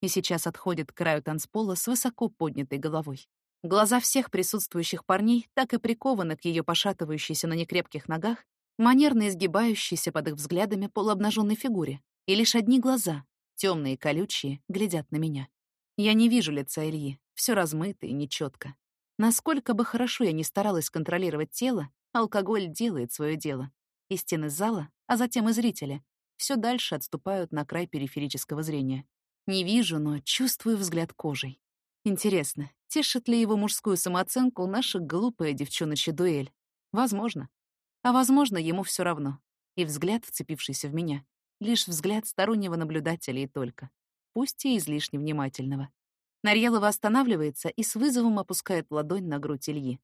И сейчас отходит к краю танцпола с высоко поднятой головой. Глаза всех присутствующих парней так и прикованы к ее пошатывающейся на некрепких ногах, манерно изгибающейся под их взглядами полуобнаженной фигуре. И лишь одни глаза, темные и колючие, глядят на меня. Я не вижу лица Ильи, все размыто и нечетко. Насколько бы хорошо я ни старалась контролировать тело, алкоголь делает свое дело. И стены зала, а затем и зрители, все дальше отступают на край периферического зрения. Не вижу, но чувствую взгляд кожей. Интересно, тешит ли его мужскую самооценку наша глупая девчоночья дуэль? Возможно. А возможно, ему все равно. И взгляд, вцепившийся в меня, лишь взгляд стороннего наблюдателя и только. Пусть и излишне внимательного. Нарьялова останавливается и с вызовом опускает ладонь на грудь Ильи.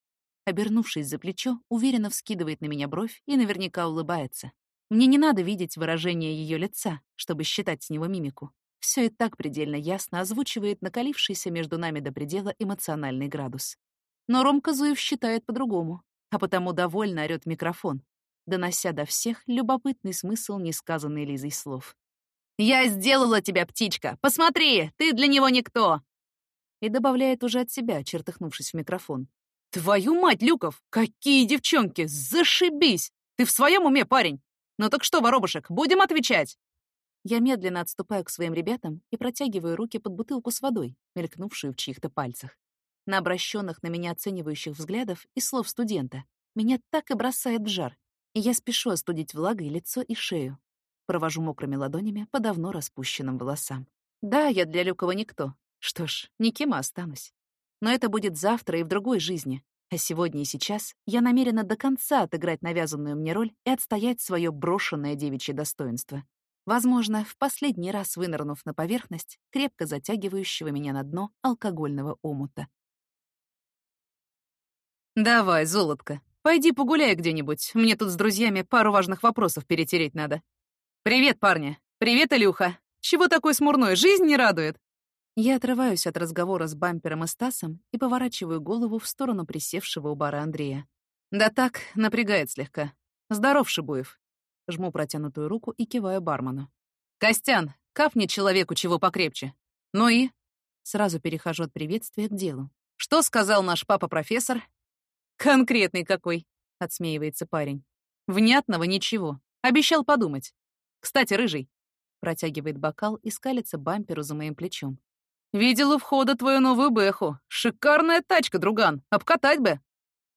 Обернувшись за плечо, уверенно вскидывает на меня бровь и наверняка улыбается. Мне не надо видеть выражение ее лица, чтобы считать с него мимику. Все и так предельно ясно озвучивает накалившийся между нами до предела эмоциональный градус. Но Ромка Зуев считает по-другому, а потому довольно орёт микрофон, донося до всех любопытный смысл несказанной Лизой слов. «Я сделала тебя, птичка! Посмотри, ты для него никто!» И добавляет уже от себя, чертыхнувшись в микрофон. «Твою мать, Люков! Какие девчонки! Зашибись! Ты в своем уме, парень? Ну так что, воробушек, будем отвечать?» Я медленно отступаю к своим ребятам и протягиваю руки под бутылку с водой, мелькнувшую в чьих-то пальцах. На обращенных на меня оценивающих взглядов и слов студента меня так и бросает в жар, и я спешу остудить влагой лицо и шею. Провожу мокрыми ладонями по давно распущенным волосам. Да, я для Люкова никто. Что ж, никем останусь. Но это будет завтра и в другой жизни. А сегодня и сейчас я намерена до конца отыграть навязанную мне роль и отстоять свое брошенное девичье достоинство. Возможно, в последний раз вынырнув на поверхность, крепко затягивающего меня на дно алкогольного омута. «Давай, золотко, пойди погуляй где-нибудь. Мне тут с друзьями пару важных вопросов перетереть надо. Привет, парни. Привет, Илюха. Чего такой смурной? Жизнь не радует?» Я отрываюсь от разговора с бампером и Стасом и поворачиваю голову в сторону присевшего у бара Андрея. «Да так, напрягает слегка. Здоров, Шибуев. Жму протянутую руку и киваю бармену. «Костян, капни человеку чего покрепче. Ну и?» Сразу перехожу от приветствия к делу. «Что сказал наш папа-профессор?» «Конкретный какой», — отсмеивается парень. «Внятного ничего. Обещал подумать. Кстати, рыжий». Протягивает бокал и скалится бамперу за моим плечом. «Видел у входа твою новую бэху. Шикарная тачка, друган. Обкатать бы!»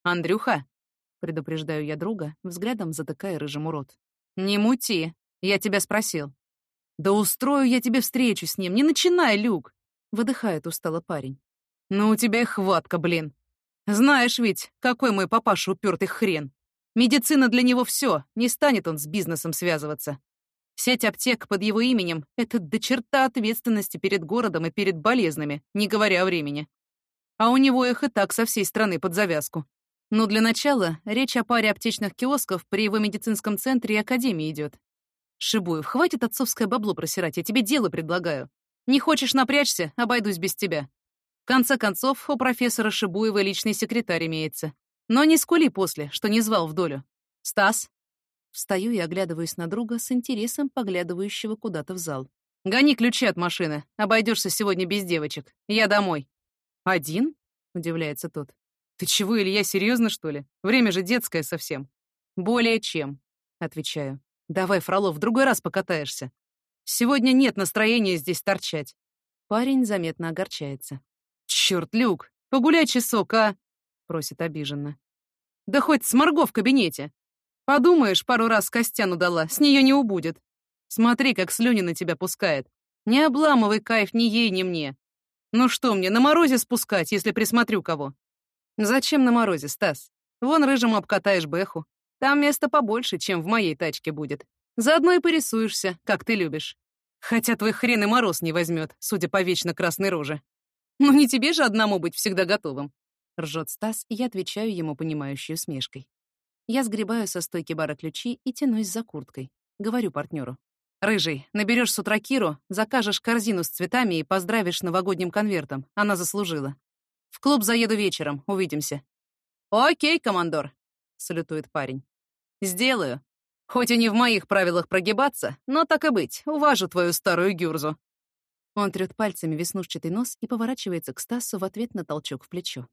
«Андрюха!» — предупреждаю я друга, взглядом затыкая рыжему рот. «Не мути, я тебя спросил». «Да устрою я тебе встречу с ним, не начинай, Люк!» — выдыхает устало парень. «Ну, у тебя и хватка, блин. Знаешь ведь, какой мой папаша упертый хрен. Медицина для него все, не станет он с бизнесом связываться. Сеть аптек под его именем — это до черта ответственности перед городом и перед болезными, не говоря о времени. А у него их и так со всей страны под завязку. Но для начала речь о паре аптечных киосков при его медицинском центре и академии идет. Шибуев, хватит отцовское бабло просирать, я тебе дело предлагаю. Не хочешь напрячься, обойдусь без тебя. В конце концов, у профессора Шибуева личный секретарь имеется. Но не скули после, что не звал в долю. Стас? Встаю и оглядываюсь на друга с интересом, поглядывающего куда-то в зал. «Гони ключи от машины. Обойдешься сегодня без девочек. Я домой». «Один?» — удивляется тот. «Ты чего, Илья, серьезно, что ли? Время же детское совсем». «Более чем», — отвечаю. «Давай, Фролов, в другой раз покатаешься. Сегодня нет настроения здесь торчать». Парень заметно огорчается. «Чёрт, Люк, погуляй часок, а? — просит обиженно. «Да хоть сморго в кабинете. Подумаешь, пару раз Костяну дала, с нее не убудет. Смотри, как слюни на тебя пускает. Не обламывай кайф ни ей, ни мне. Ну что мне, на морозе спускать, если присмотрю кого? Зачем на морозе, Стас? Вон рыжему обкатаешь бэху. Там места побольше, чем в моей тачке будет. Заодно и порисуешься, как ты любишь. Хотя твой хрен и мороз не возьмет, судя по вечно красной роже. Ну не тебе же одному быть всегда готовым. Ржет Стас, и я отвечаю ему понимающей усмешкой. Я сгребаю со стойки бара ключи и тянусь за курткой. Говорю партнеру. «Рыжий, наберешь с утра Киру, закажешь корзину с цветами и поздравишь новогодним конвертом. Она заслужила. В клуб заеду вечером, увидимся». «Окей, командор», — салютует парень. «Сделаю. Хоть и не в моих правилах прогибаться, но так и быть, уважу твою старую гюрзу». Он трёт пальцами веснушчатый нос и поворачивается к Стасу в ответ на толчок в плечо.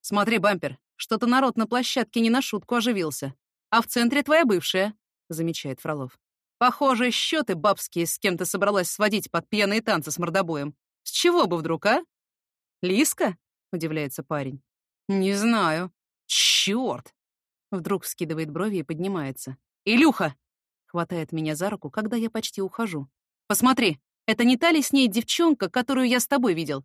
«Смотри, бампер, что-то народ на площадке не на шутку оживился. А в центре твоя бывшая», — замечает Фролов. «Похоже, счеты бабские с кем-то собралась сводить под пьяные танцы с мордобоем. С чего бы вдруг, а?» «Лиска?» — удивляется парень. «Не знаю». «Чёрт!» Вдруг вскидывает брови и поднимается. «Илюха!» — хватает меня за руку, когда я почти ухожу. «Посмотри, это не та ли с ней девчонка, которую я с тобой видел?»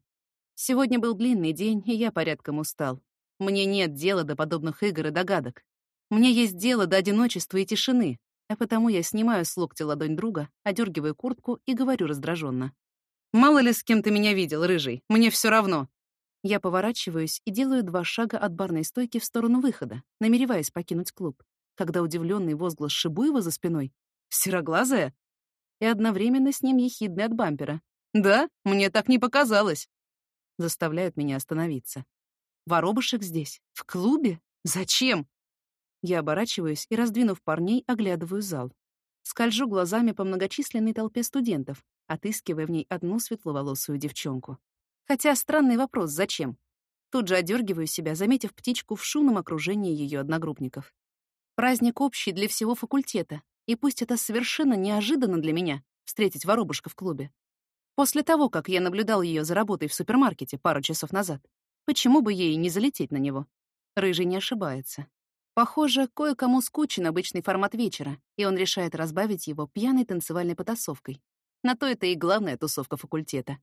Сегодня был длинный день, и я порядком устал. Мне нет дела до подобных игр и догадок. Мне есть дело до одиночества и тишины, а потому я снимаю с локтя ладонь друга, одергиваю куртку и говорю раздраженно. «Мало ли с кем ты меня видел, рыжий, мне все равно». Я поворачиваюсь и делаю два шага от барной стойки в сторону выхода, намереваясь покинуть клуб, когда удивленный возглас Шибуева за спиной «Сероглазая?» и одновременно с ним ехидный от бампера. «Да, мне так не показалось!» заставляют меня остановиться. Воробушек здесь? В клубе? Зачем? Я оборачиваюсь и, раздвинув парней, оглядываю зал. Скольжу глазами по многочисленной толпе студентов, отыскивая в ней одну светловолосую девчонку. Хотя странный вопрос «зачем?». Тут же одергиваю себя, заметив птичку в шумном окружении ее одногруппников. Праздник общий для всего факультета, и пусть это совершенно неожиданно для меня — встретить воробушка в клубе. После того, как я наблюдал ее за работой в супермаркете пару часов назад, почему бы ей не залететь на него? Рыжий не ошибается. Похоже, кое-кому скучен обычный формат вечера, и он решает разбавить его пьяной танцевальной потасовкой. На то это и главная тусовка факультета.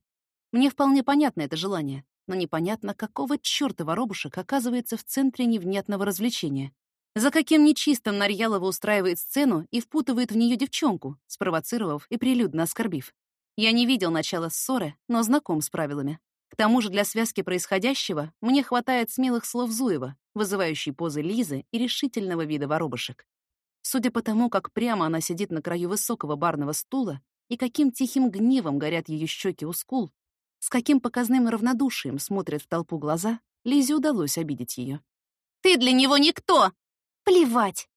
Мне вполне понятно это желание, но непонятно, какого чёрта воробушек оказывается в центре невнятного развлечения. За каким нечистым Нарьялова устраивает сцену и впутывает в нее девчонку, спровоцировав и прилюдно оскорбив. Я не видел начала ссоры, но знаком с правилами. К тому же для связки происходящего мне хватает смелых слов Зуева, вызывающей позы Лизы и решительного вида воробушек. Судя по тому, как прямо она сидит на краю высокого барного стула и каким тихим гневом горят ее щеки у скул, с каким показным равнодушием смотрят в толпу глаза, Лизе удалось обидеть ее. «Ты для него никто! Плевать!»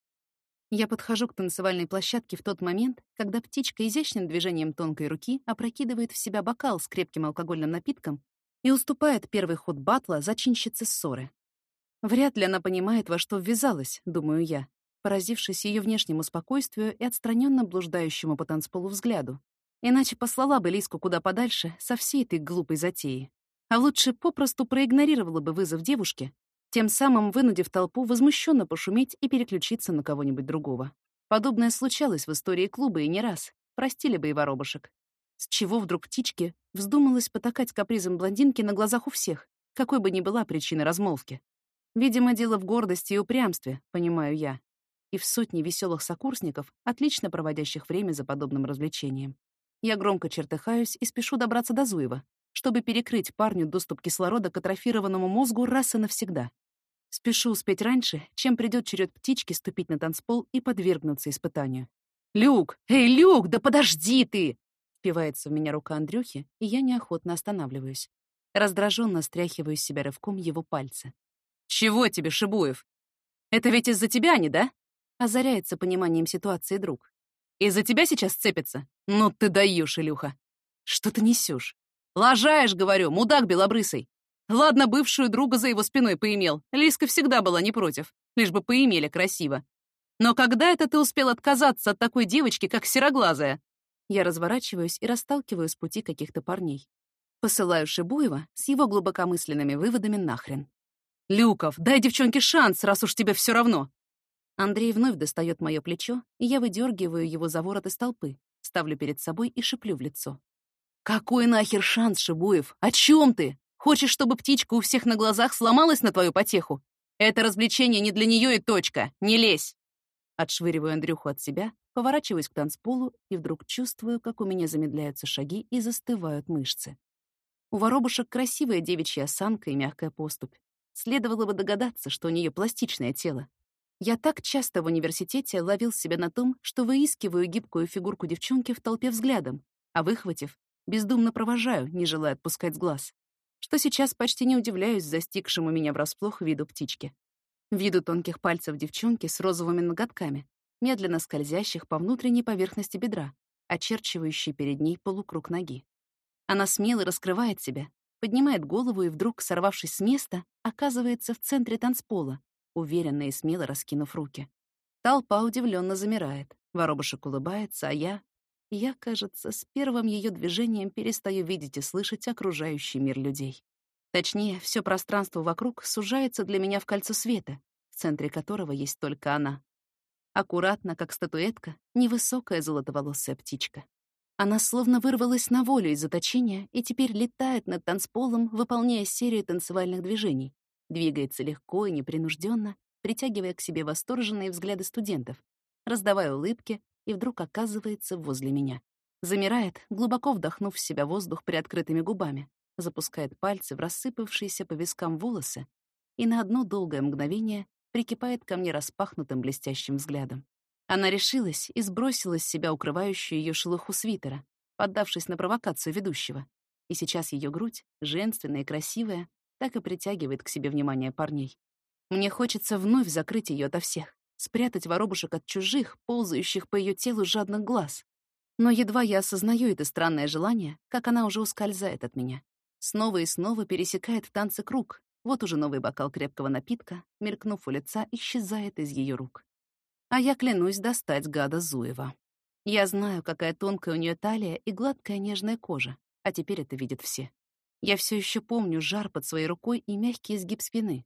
Я подхожу к танцевальной площадке в тот момент, когда птичка изящным движением тонкой руки опрокидывает в себя бокал с крепким алкогольным напитком и уступает первый ход батла зачинщице ссоры. Вряд ли она понимает, во что ввязалась, думаю я, поразившись ее внешнему спокойствию и отстраненно блуждающему по танцполу взгляду. Иначе послала бы Лиску куда подальше со всей этой глупой затеи. А лучше попросту проигнорировала бы вызов девушки тем самым вынудив толпу возмущенно пошуметь и переключиться на кого-нибудь другого. Подобное случалось в истории клуба и не раз. Простили бы и воробушек. С чего вдруг птичке вздумалось потакать капризом блондинки на глазах у всех, какой бы ни была причина размолвки? Видимо, дело в гордости и упрямстве, понимаю я. И в сотне веселых сокурсников, отлично проводящих время за подобным развлечением. Я громко чертыхаюсь и спешу добраться до Зуева, чтобы перекрыть парню доступ кислорода к атрофированному мозгу раз и навсегда. Спешу успеть раньше, чем придет черед птички ступить на танцпол и подвергнуться испытанию. «Люк! Эй, Люк, да подожди ты!» Впивается в меня рука Андрюхи, и я неохотно останавливаюсь. Раздраженно стряхиваю с себя рывком его пальцы. «Чего тебе, Шибуев? Это ведь из-за тебя не, да?» Озаряется пониманием ситуации друг. «Из-за тебя сейчас цепится? Ну ты даешь, Илюха! Что ты несешь? Лажаешь, говорю, мудак белобрысый! Ладно, бывшую друга за его спиной поимел. Лиска всегда была не против. Лишь бы поимели красиво. Но когда это ты успел отказаться от такой девочки, как Сероглазая? Я разворачиваюсь и расталкиваю с пути каких-то парней. Посылаю Шибуева с его глубокомысленными выводами нахрен. Люков, дай девчонке шанс, раз уж тебе все равно. Андрей вновь достает мое плечо, и я выдергиваю его за ворот из толпы, ставлю перед собой и шиплю в лицо. «Какой нахер шанс, Шибуев? О чем ты? Хочешь, чтобы птичка у всех на глазах сломалась на твою потеху? Это развлечение не для нее и точка. Не лезь!» Отшвыриваю Андрюху от себя, поворачиваюсь к танцполу и вдруг чувствую, как у меня замедляются шаги и застывают мышцы. У воробушек красивая девичья осанка и мягкая поступь. Следовало бы догадаться, что у нее пластичное тело. Я так часто в университете ловил себя на том, что выискиваю гибкую фигурку девчонки в толпе взглядом, а выхватив, бездумно провожаю, не желая отпускать глаз. Что сейчас почти не удивляюсь застигшему меня врасплох виду птички. Виду тонких пальцев девчонки с розовыми ноготками, медленно скользящих по внутренней поверхности бедра, очерчивающей перед ней полукруг ноги. Она смело раскрывает себя, поднимает голову и вдруг, сорвавшись с места, оказывается в центре танцпола, уверенно и смело раскинув руки. Толпа удивленно замирает. Воробушек улыбается, а я... Я, кажется, с первым ее движением перестаю видеть и слышать окружающий мир людей. Точнее, все пространство вокруг сужается для меня в кольцо света, в центре которого есть только она. Аккуратно, как статуэтка, невысокая золотоволосая птичка. Она словно вырвалась на волю из заточения и теперь летает над танцполом, выполняя серию танцевальных движений. Двигается легко и непринужденно, притягивая к себе восторженные взгляды студентов, раздавая улыбки, и вдруг оказывается возле меня. Замирает, глубоко вдохнув в себя воздух приоткрытыми губами, запускает пальцы в рассыпавшиеся по вискам волосы и на одно долгое мгновение прикипает ко мне распахнутым блестящим взглядом. Она решилась и сбросила с себя укрывающую ее шелуху свитера, поддавшись на провокацию ведущего. И сейчас ее грудь, женственная и красивая, так и притягивает к себе внимание парней. Мне хочется вновь закрыть ее ото всех, спрятать воробушек от чужих, ползающих по ее телу жадных глаз. Но едва я осознаю это странное желание, как она уже ускользает от меня. Снова и снова пересекает в танце круг. Вот уже новый бокал крепкого напитка, мелькнув у лица, исчезает из ее рук а я клянусь достать гада Зуева. Я знаю, какая тонкая у нее талия и гладкая нежная кожа, а теперь это видят все. Я все еще помню жар под своей рукой и мягкий изгиб спины,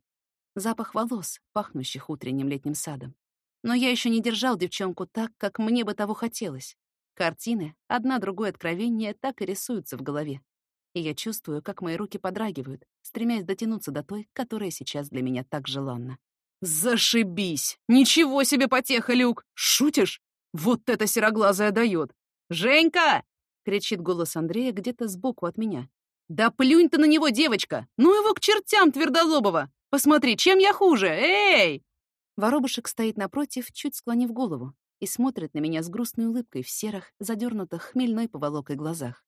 запах волос, пахнущих утренним летним садом. Но я еще не держал девчонку так, как мне бы того хотелось. Картины, одна другой откровение, так и рисуются в голове. И я чувствую, как мои руки подрагивают, стремясь дотянуться до той, которая сейчас для меня так желанна. Зашибись! Ничего себе потеха, Люк! Шутишь? Вот это сероглазая дает! Женька! кричит голос Андрея где-то сбоку от меня. Да плюнь ты на него, девочка! Ну его к чертям твердолобого! Посмотри, чем я хуже! Эй! Воробушек стоит напротив, чуть склонив голову, и смотрит на меня с грустной улыбкой в серых, задернутых хмельной поволокой глазах.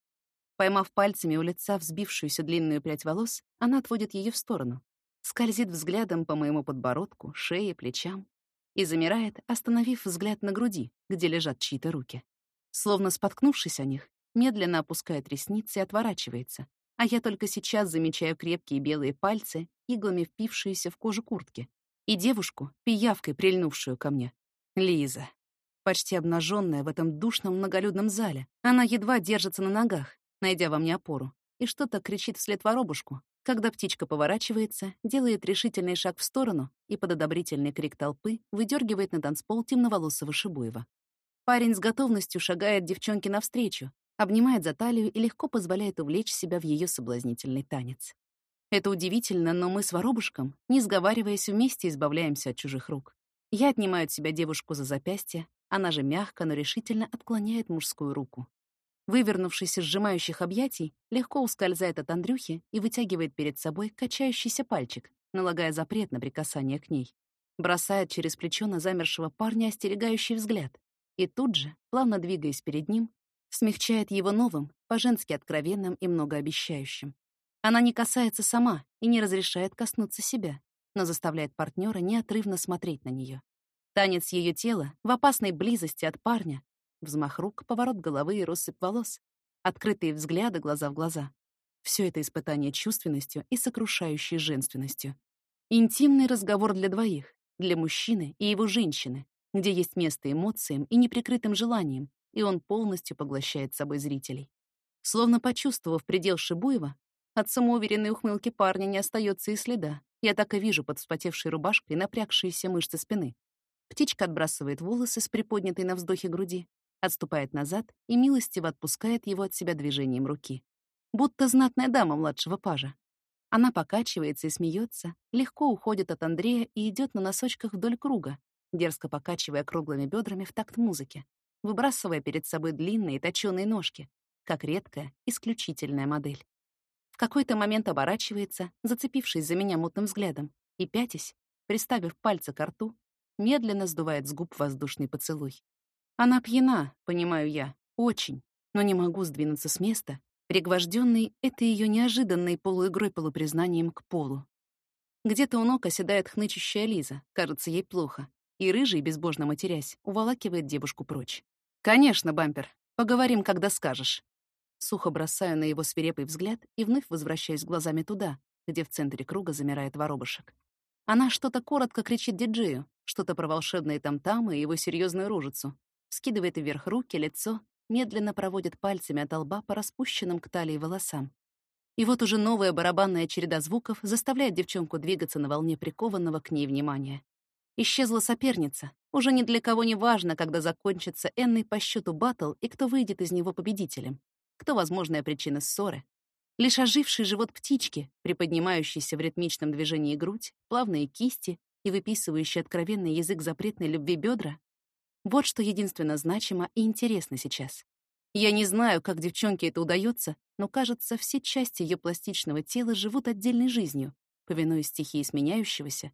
Поймав пальцами у лица взбившуюся длинную прядь волос, она отводит ее в сторону, скользит взглядом по моему подбородку, шее, плечам и замирает, остановив взгляд на груди, где лежат чьи-то руки. Словно споткнувшись о них, медленно опускает ресницы и отворачивается, а я только сейчас замечаю крепкие белые пальцы, иглами впившиеся в кожу куртки, и девушку, пиявкой прильнувшую ко мне. Лиза. Почти обнаженная в этом душном многолюдном зале. Она едва держится на ногах, найдя во мне опору, и что-то кричит вслед воробушку, когда птичка поворачивается, делает решительный шаг в сторону и под одобрительный крик толпы выдергивает на танцпол темноволосого Шибуева. Парень с готовностью шагает девчонке навстречу, обнимает за талию и легко позволяет увлечь себя в ее соблазнительный танец. Это удивительно, но мы с воробушком, не сговариваясь, вместе избавляемся от чужих рук. Я отнимаю от себя девушку за запястье, она же мягко, но решительно отклоняет мужскую руку вывернувшись из сжимающих объятий, легко ускользает от Андрюхи и вытягивает перед собой качающийся пальчик, налагая запрет на прикасание к ней. Бросает через плечо на замершего парня остерегающий взгляд и тут же, плавно двигаясь перед ним, смягчает его новым, по-женски откровенным и многообещающим. Она не касается сама и не разрешает коснуться себя, но заставляет партнера неотрывно смотреть на нее. Танец ее тела в опасной близости от парня Взмах рук, поворот головы и россыпь волос. Открытые взгляды глаза в глаза. Все это испытание чувственностью и сокрушающей женственностью. Интимный разговор для двоих, для мужчины и его женщины, где есть место эмоциям и неприкрытым желаниям, и он полностью поглощает собой зрителей. Словно почувствовав предел Шибуева, От самоуверенной ухмылки парня не остается и следа. Я так и вижу под вспотевшей рубашкой напрягшиеся мышцы спины. Птичка отбрасывает волосы с приподнятой на вздохе груди, отступает назад и милостиво отпускает его от себя движением руки. Будто знатная дама младшего пажа. Она покачивается и смеется, легко уходит от Андрея и идет на носочках вдоль круга, дерзко покачивая круглыми бедрами в такт музыки, выбрасывая перед собой длинные точёные ножки, как редкая, исключительная модель. В какой-то момент оборачивается, зацепившись за меня мутным взглядом, и, пятясь, приставив пальцы к рту, медленно сдувает с губ воздушный поцелуй. Она пьяна, понимаю я, очень, но не могу сдвинуться с места, пригвожденный этой ее неожиданной полуигрой полупризнанием к полу. Где-то у ног оседает хнычущая Лиза, кажется, ей плохо, и рыжий, безбожно матерясь, уволакивает девушку прочь. «Конечно, бампер, поговорим, когда скажешь». Сухо бросаю на его свирепый взгляд и вновь возвращаюсь глазами туда, где в центре круга замирает воробушек. Она что-то коротко кричит диджею, что-то про волшебные там-тамы и его серьезную ружицу. Скидывает вверх руки, лицо, медленно проводит пальцами от лба по распущенным к талии волосам. И вот уже новая барабанная череда звуков заставляет девчонку двигаться на волне прикованного к ней внимания. Исчезла соперница. Уже ни для кого не важно, когда закончится энный по счету баттл и кто выйдет из него победителем. Кто возможная причина ссоры. Лишь оживший живот птички, приподнимающийся в ритмичном движении грудь, плавные кисти и выписывающий откровенный язык запретной любви бедра. Вот что единственно значимо и интересно сейчас. Я не знаю, как девчонке это удается, но, кажется, все части ее пластичного тела живут отдельной жизнью, повинуясь стихии сменяющегося,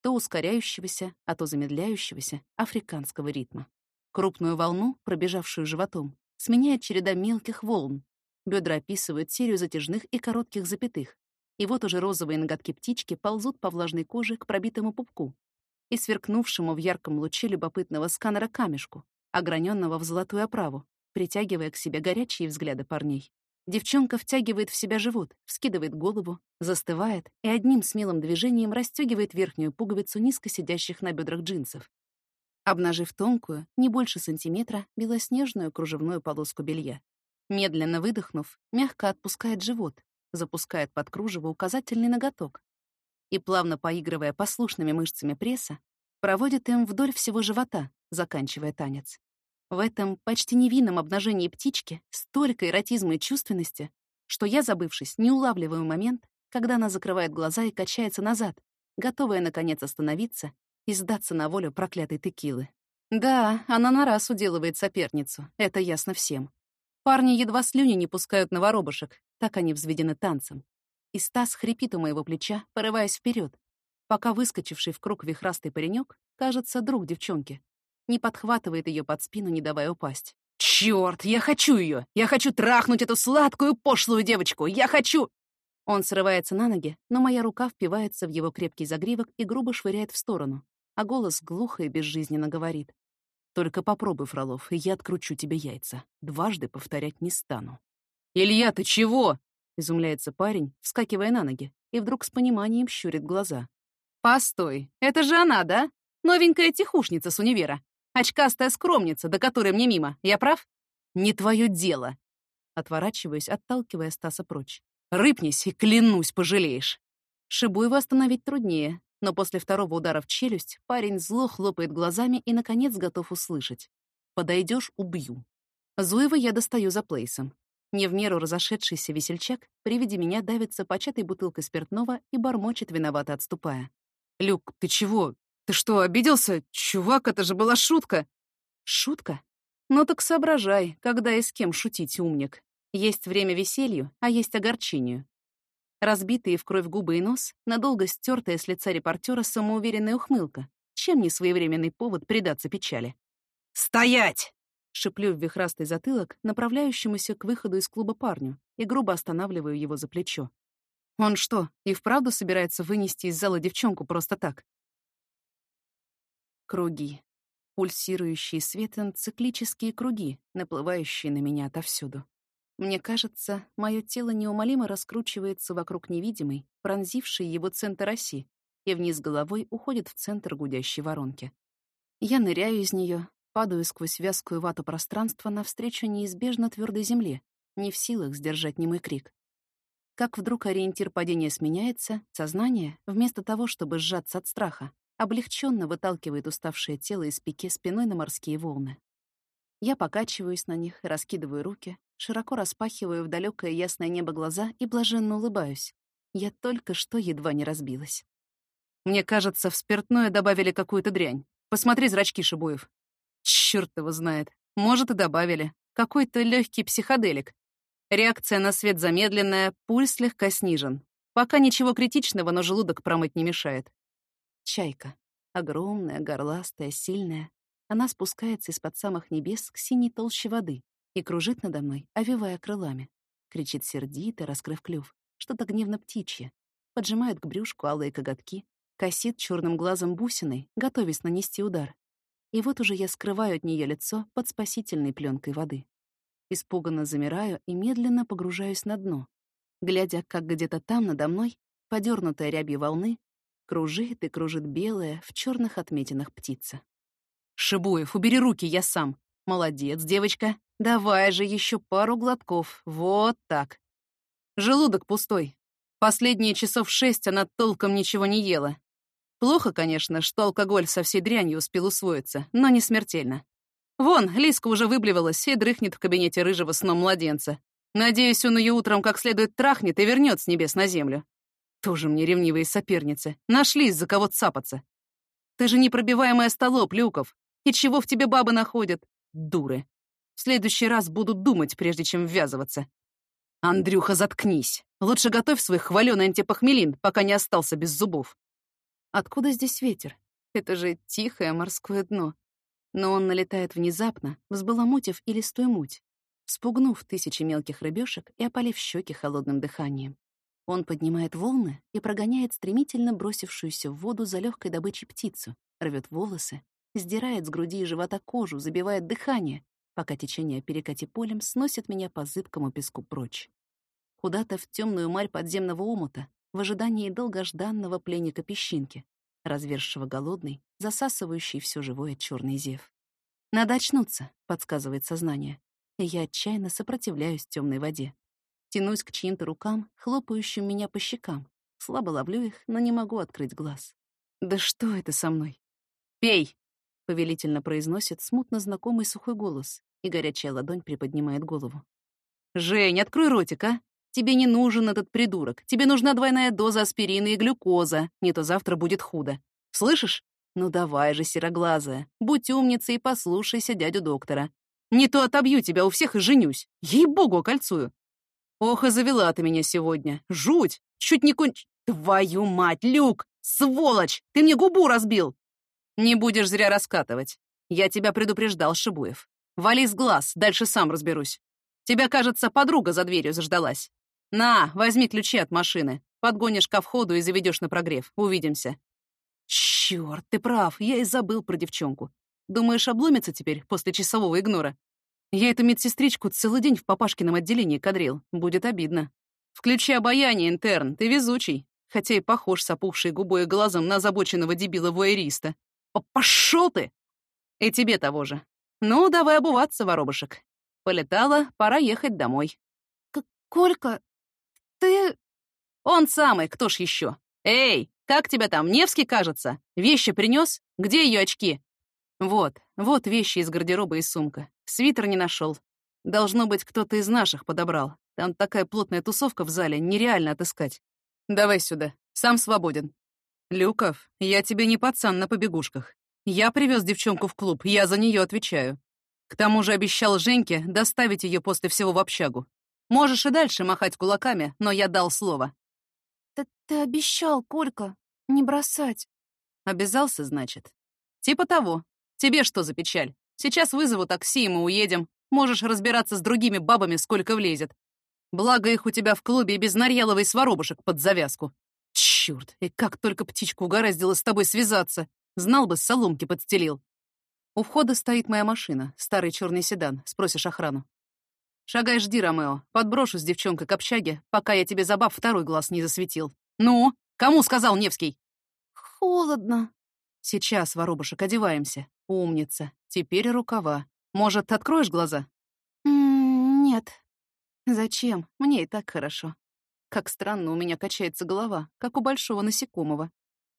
то ускоряющегося, а то замедляющегося африканского ритма. Крупную волну, пробежавшую животом, сменяет череда мелких волн. Бедра описывают серию затяжных и коротких запятых. И вот уже розовые ноготки птички ползут по влажной коже к пробитому пупку и сверкнувшему в ярком луче любопытного сканера камешку, ограненного в золотую оправу, притягивая к себе горячие взгляды парней. Девчонка втягивает в себя живот, вскидывает голову, застывает и одним смелым движением расстегивает верхнюю пуговицу низко сидящих на бедрах джинсов, обнажив тонкую, не больше сантиметра, белоснежную кружевную полоску белья. Медленно выдохнув, мягко отпускает живот, запускает под кружево указательный ноготок и, плавно поигрывая послушными мышцами пресса, проводит им вдоль всего живота, заканчивая танец. В этом почти невинном обнажении птички столько эротизма и чувственности, что я, забывшись, не улавливаю момент, когда она закрывает глаза и качается назад, готовая, наконец, остановиться и сдаться на волю проклятой текилы. Да, она на раз уделывает соперницу, это ясно всем. Парни едва слюни не пускают на воробушек, так они взведены танцем. И Стас хрипит у моего плеча, порываясь вперед, пока выскочивший в круг вихрастый паренек, кажется, друг девчонки, не подхватывает ее под спину, не давая упасть. «Чёрт, я хочу ее! Я хочу трахнуть эту сладкую, пошлую девочку! Я хочу...» Он срывается на ноги, но моя рука впивается в его крепкий загривок и грубо швыряет в сторону, а голос глухо и безжизненно говорит. «Только попробуй, Фролов, и я откручу тебе яйца. Дважды повторять не стану». «Илья, ты чего?» — изумляется парень, вскакивая на ноги, и вдруг с пониманием щурит глаза. «Постой, это же она, да? Новенькая тихушница с универа. Очкастая скромница, до которой мне мимо. Я прав? Не твое дело. Отворачиваюсь, отталкивая Стаса прочь. Рыпнись и, клянусь, пожалеешь. Шибуева остановить труднее, но после второго удара в челюсть парень зло хлопает глазами и, наконец, готов услышать. Подойдешь, убью. Зуева я достаю за плейсом. Не в меру разошедшийся весельчак при виде меня давится початой бутылкой спиртного и бормочет, виновато отступая. «Люк, ты чего? «Ты что, обиделся? Чувак, это же была шутка!» «Шутка? Ну так соображай, когда и с кем шутить, умник. Есть время веселью, а есть огорчению». Разбитые в кровь губы и нос, надолго стертая с лица репортера самоуверенная ухмылка. Чем не своевременный повод предаться печали? «Стоять!» — шиплю в вихрастый затылок, направляющемуся к выходу из клуба парню, и грубо останавливаю его за плечо. Он что, и вправду собирается вынести из зала девчонку просто так? Круги. Пульсирующие светом циклические круги, наплывающие на меня отовсюду. Мне кажется, мое тело неумолимо раскручивается вокруг невидимой, пронзившей его центр оси, и вниз головой уходит в центр гудящей воронки. Я ныряю из нее, падаю сквозь вязкую вату пространства навстречу неизбежно твердой земле, не в силах сдержать немой крик. как вдруг ориентир падения сменяется, сознание, вместо того, чтобы сжаться от страха, облегченно выталкивает уставшее тело из пике спиной на морские волны. Я покачиваюсь на них, раскидываю руки, широко распахиваю в далекое ясное небо глаза и блаженно улыбаюсь. Я только что едва не разбилась. Мне кажется, в спиртное добавили какую-то дрянь. Посмотри зрачки, Шибуев. Чёрт его знает. Может, и добавили. Какой-то легкий психоделик. Реакция на свет замедленная, пульс слегка снижен. Пока ничего критичного, но желудок промыть не мешает. Чайка. Огромная, горластая, сильная. Она спускается из-под самых небес к синей толще воды и кружит надо мной, овивая крылами. Кричит сердито, раскрыв клюв. Что-то гневно-птичье. Поджимает к брюшку алые коготки, косит черным глазом бусиной, готовясь нанести удар. И вот уже я скрываю от нее лицо под спасительной пленкой воды. Испуганно замираю и медленно погружаюсь на дно, глядя, как где-то там надо мной, подернутая рябью волны, кружит и кружит белая в черных отметинах птица. «Шибуев, убери руки, я сам. Молодец, девочка. Давай же еще пару глотков. Вот так. Желудок пустой. Последние часов шесть она толком ничего не ела. Плохо, конечно, что алкоголь со всей дрянью успел усвоиться, но не смертельно. Вон, Лиска уже выблевалась и дрыхнет в кабинете рыжего сном младенца. Надеюсь, он ее утром как следует трахнет и вернет с небес на землю. Тоже мне ревнивые соперницы. Нашлись, за кого цапаться. Ты же непробиваемая столоп, Люков. И чего в тебе бабы находят? Дуры. В следующий раз буду думать, прежде чем ввязываться. Андрюха, заткнись. Лучше готовь свой хвалёный антипохмелин, пока не остался без зубов. Откуда здесь ветер? Это же тихое морское дно но он налетает внезапно, взбаламутив и листую муть, спугнув тысячи мелких рыбешек и опалив щеки холодным дыханием. Он поднимает волны и прогоняет стремительно бросившуюся в воду за легкой добычей птицу, рвет волосы, сдирает с груди и живота кожу, забивает дыхание, пока течение перекати полем сносит меня по зыбкому песку прочь. Куда-то в темную марь подземного омута, в ожидании долгожданного пленника песчинки, разверзшего голодный, засасывающий все живое черный зев. «Надо очнуться», — подсказывает сознание. И я отчаянно сопротивляюсь темной воде. Тянусь к чьим-то рукам, хлопающим меня по щекам. Слабо ловлю их, но не могу открыть глаз. «Да что это со мной?» «Пей!» — повелительно произносит смутно знакомый сухой голос, и горячая ладонь приподнимает голову. «Жень, открой ротик, а! Тебе не нужен этот придурок. Тебе нужна двойная доза аспирина и глюкоза. Не то завтра будет худо. Слышишь? Ну давай же, сероглазая. Будь умницей и послушайся дядю доктора. Не то отобью тебя у всех и женюсь. Ей-богу, окольцую. Ох, и завела ты меня сегодня. Жуть! Чуть не конч... Твою мать, Люк! Сволочь! Ты мне губу разбил! Не будешь зря раскатывать. Я тебя предупреждал, Шибуев. Вали с глаз, дальше сам разберусь. Тебя, кажется, подруга за дверью заждалась. «На, возьми ключи от машины. Подгонишь ко входу и заведешь на прогрев. Увидимся». Черт, ты прав, я и забыл про девчонку. Думаешь, обломится теперь после часового игнора? Я эту медсестричку целый день в папашкином отделении кадрил. Будет обидно. Включи обаяние, интерн, ты везучий. Хотя и похож с опухшей губой и глазом на озабоченного дебила-вуэриста. О, пошел ты! И тебе того же. Ну, давай обуваться, воробушек. Полетала, пора ехать домой. «Колька, «Ты...» «Он самый, кто ж еще? Эй, как тебя там, Невский, кажется? Вещи принес? Где ее очки?» «Вот, вот вещи из гардероба и сумка. Свитер не нашел. Должно быть, кто-то из наших подобрал. Там такая плотная тусовка в зале, нереально отыскать. Давай сюда, сам свободен». «Люков, я тебе не пацан на побегушках. Я привез девчонку в клуб, я за нее отвечаю. К тому же обещал Женьке доставить ее после всего в общагу. Можешь и дальше махать кулаками, но я дал слово». «Ты, ты обещал, Колька, не бросать». «Обязался, значит?» «Типа того. Тебе что за печаль? Сейчас вызову такси, и мы уедем. Можешь разбираться с другими бабами, сколько влезет. Благо их у тебя в клубе и без Нарьяловой своробушек под завязку. Чёрт, и как только птичку угораздило с тобой связаться. Знал бы, соломки подстелил. У входа стоит моя машина, старый черный седан. Спросишь охрану. Шагай, жди, Ромео. Подброшу с девчонкой к общаге, пока я тебе за баб второй глаз не засветил. Ну, кому сказал Невский? Холодно. Сейчас, воробушек, одеваемся. Умница. Теперь рукава. Может, откроешь глаза? М -м нет. Зачем? Мне и так хорошо. Как странно у меня качается голова, как у большого насекомого.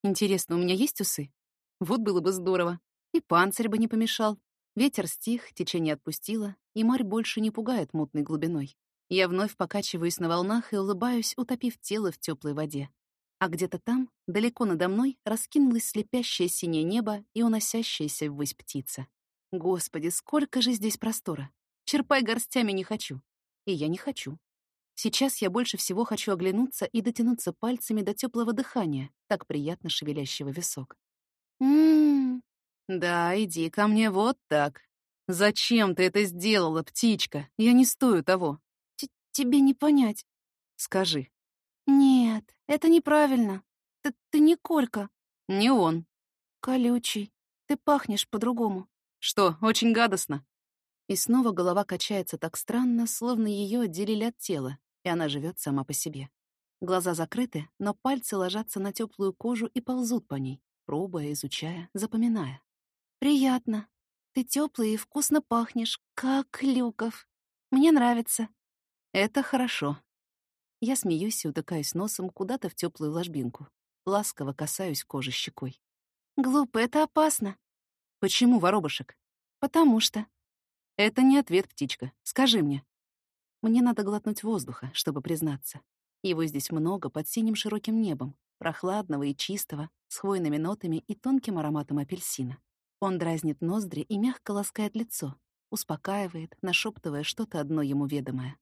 Интересно, у меня есть усы? Вот было бы здорово. И панцирь бы не помешал. Ветер стих, течение отпустило, и марь больше не пугает мутной глубиной. Я вновь покачиваюсь на волнах и улыбаюсь, утопив тело в теплой воде. А где-то там, далеко надо мной, раскинулось слепящее синее небо и уносящаяся ввысь птица. Господи, сколько же здесь простора! Черпай горстями не хочу. И я не хочу. Сейчас я больше всего хочу оглянуться и дотянуться пальцами до теплого дыхания, так приятно шевелящего висок. Да, иди ко мне вот так. Зачем ты это сделала, птичка? Я не стою того. Т Тебе не понять. Скажи. Нет, это неправильно. Ты, ты не Колька. Не он. Колючий. Ты пахнешь по-другому. Что, очень гадостно? И снова голова качается так странно, словно ее отделили от тела, и она живет сама по себе. Глаза закрыты, но пальцы ложатся на теплую кожу и ползут по ней, пробуя, изучая, запоминая. «Приятно. Ты теплый и вкусно пахнешь, как Люков. Мне нравится». «Это хорошо». Я смеюсь и утыкаюсь носом куда-то в теплую ложбинку. Ласково касаюсь кожи щекой. «Глупо, это опасно». «Почему, воробушек?» «Потому что». «Это не ответ, птичка. Скажи мне». Мне надо глотнуть воздуха, чтобы признаться. Его здесь много под синим широким небом, прохладного и чистого, с хвойными нотами и тонким ароматом апельсина. Он дразнит ноздри и мягко ласкает лицо, успокаивает, нашептывая что-то одно ему ведомое.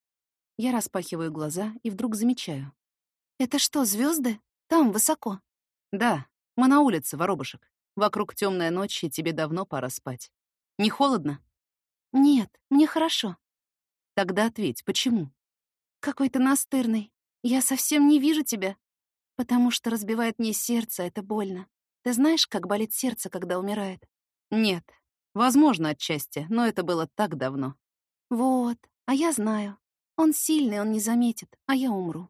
Я распахиваю глаза и вдруг замечаю. «Это что, звезды? Там, высоко?» «Да, мы на улице, воробушек. Вокруг темная ночь, и тебе давно пора спать. Не холодно?» «Нет, мне хорошо». Тогда ответь, почему? «Какой ты настырный. Я совсем не вижу тебя. Потому что разбивает мне сердце, это больно. Ты знаешь, как болит сердце, когда умирает?» «Нет. Возможно, отчасти, но это было так давно». «Вот, а я знаю. Он сильный, он не заметит, а я умру.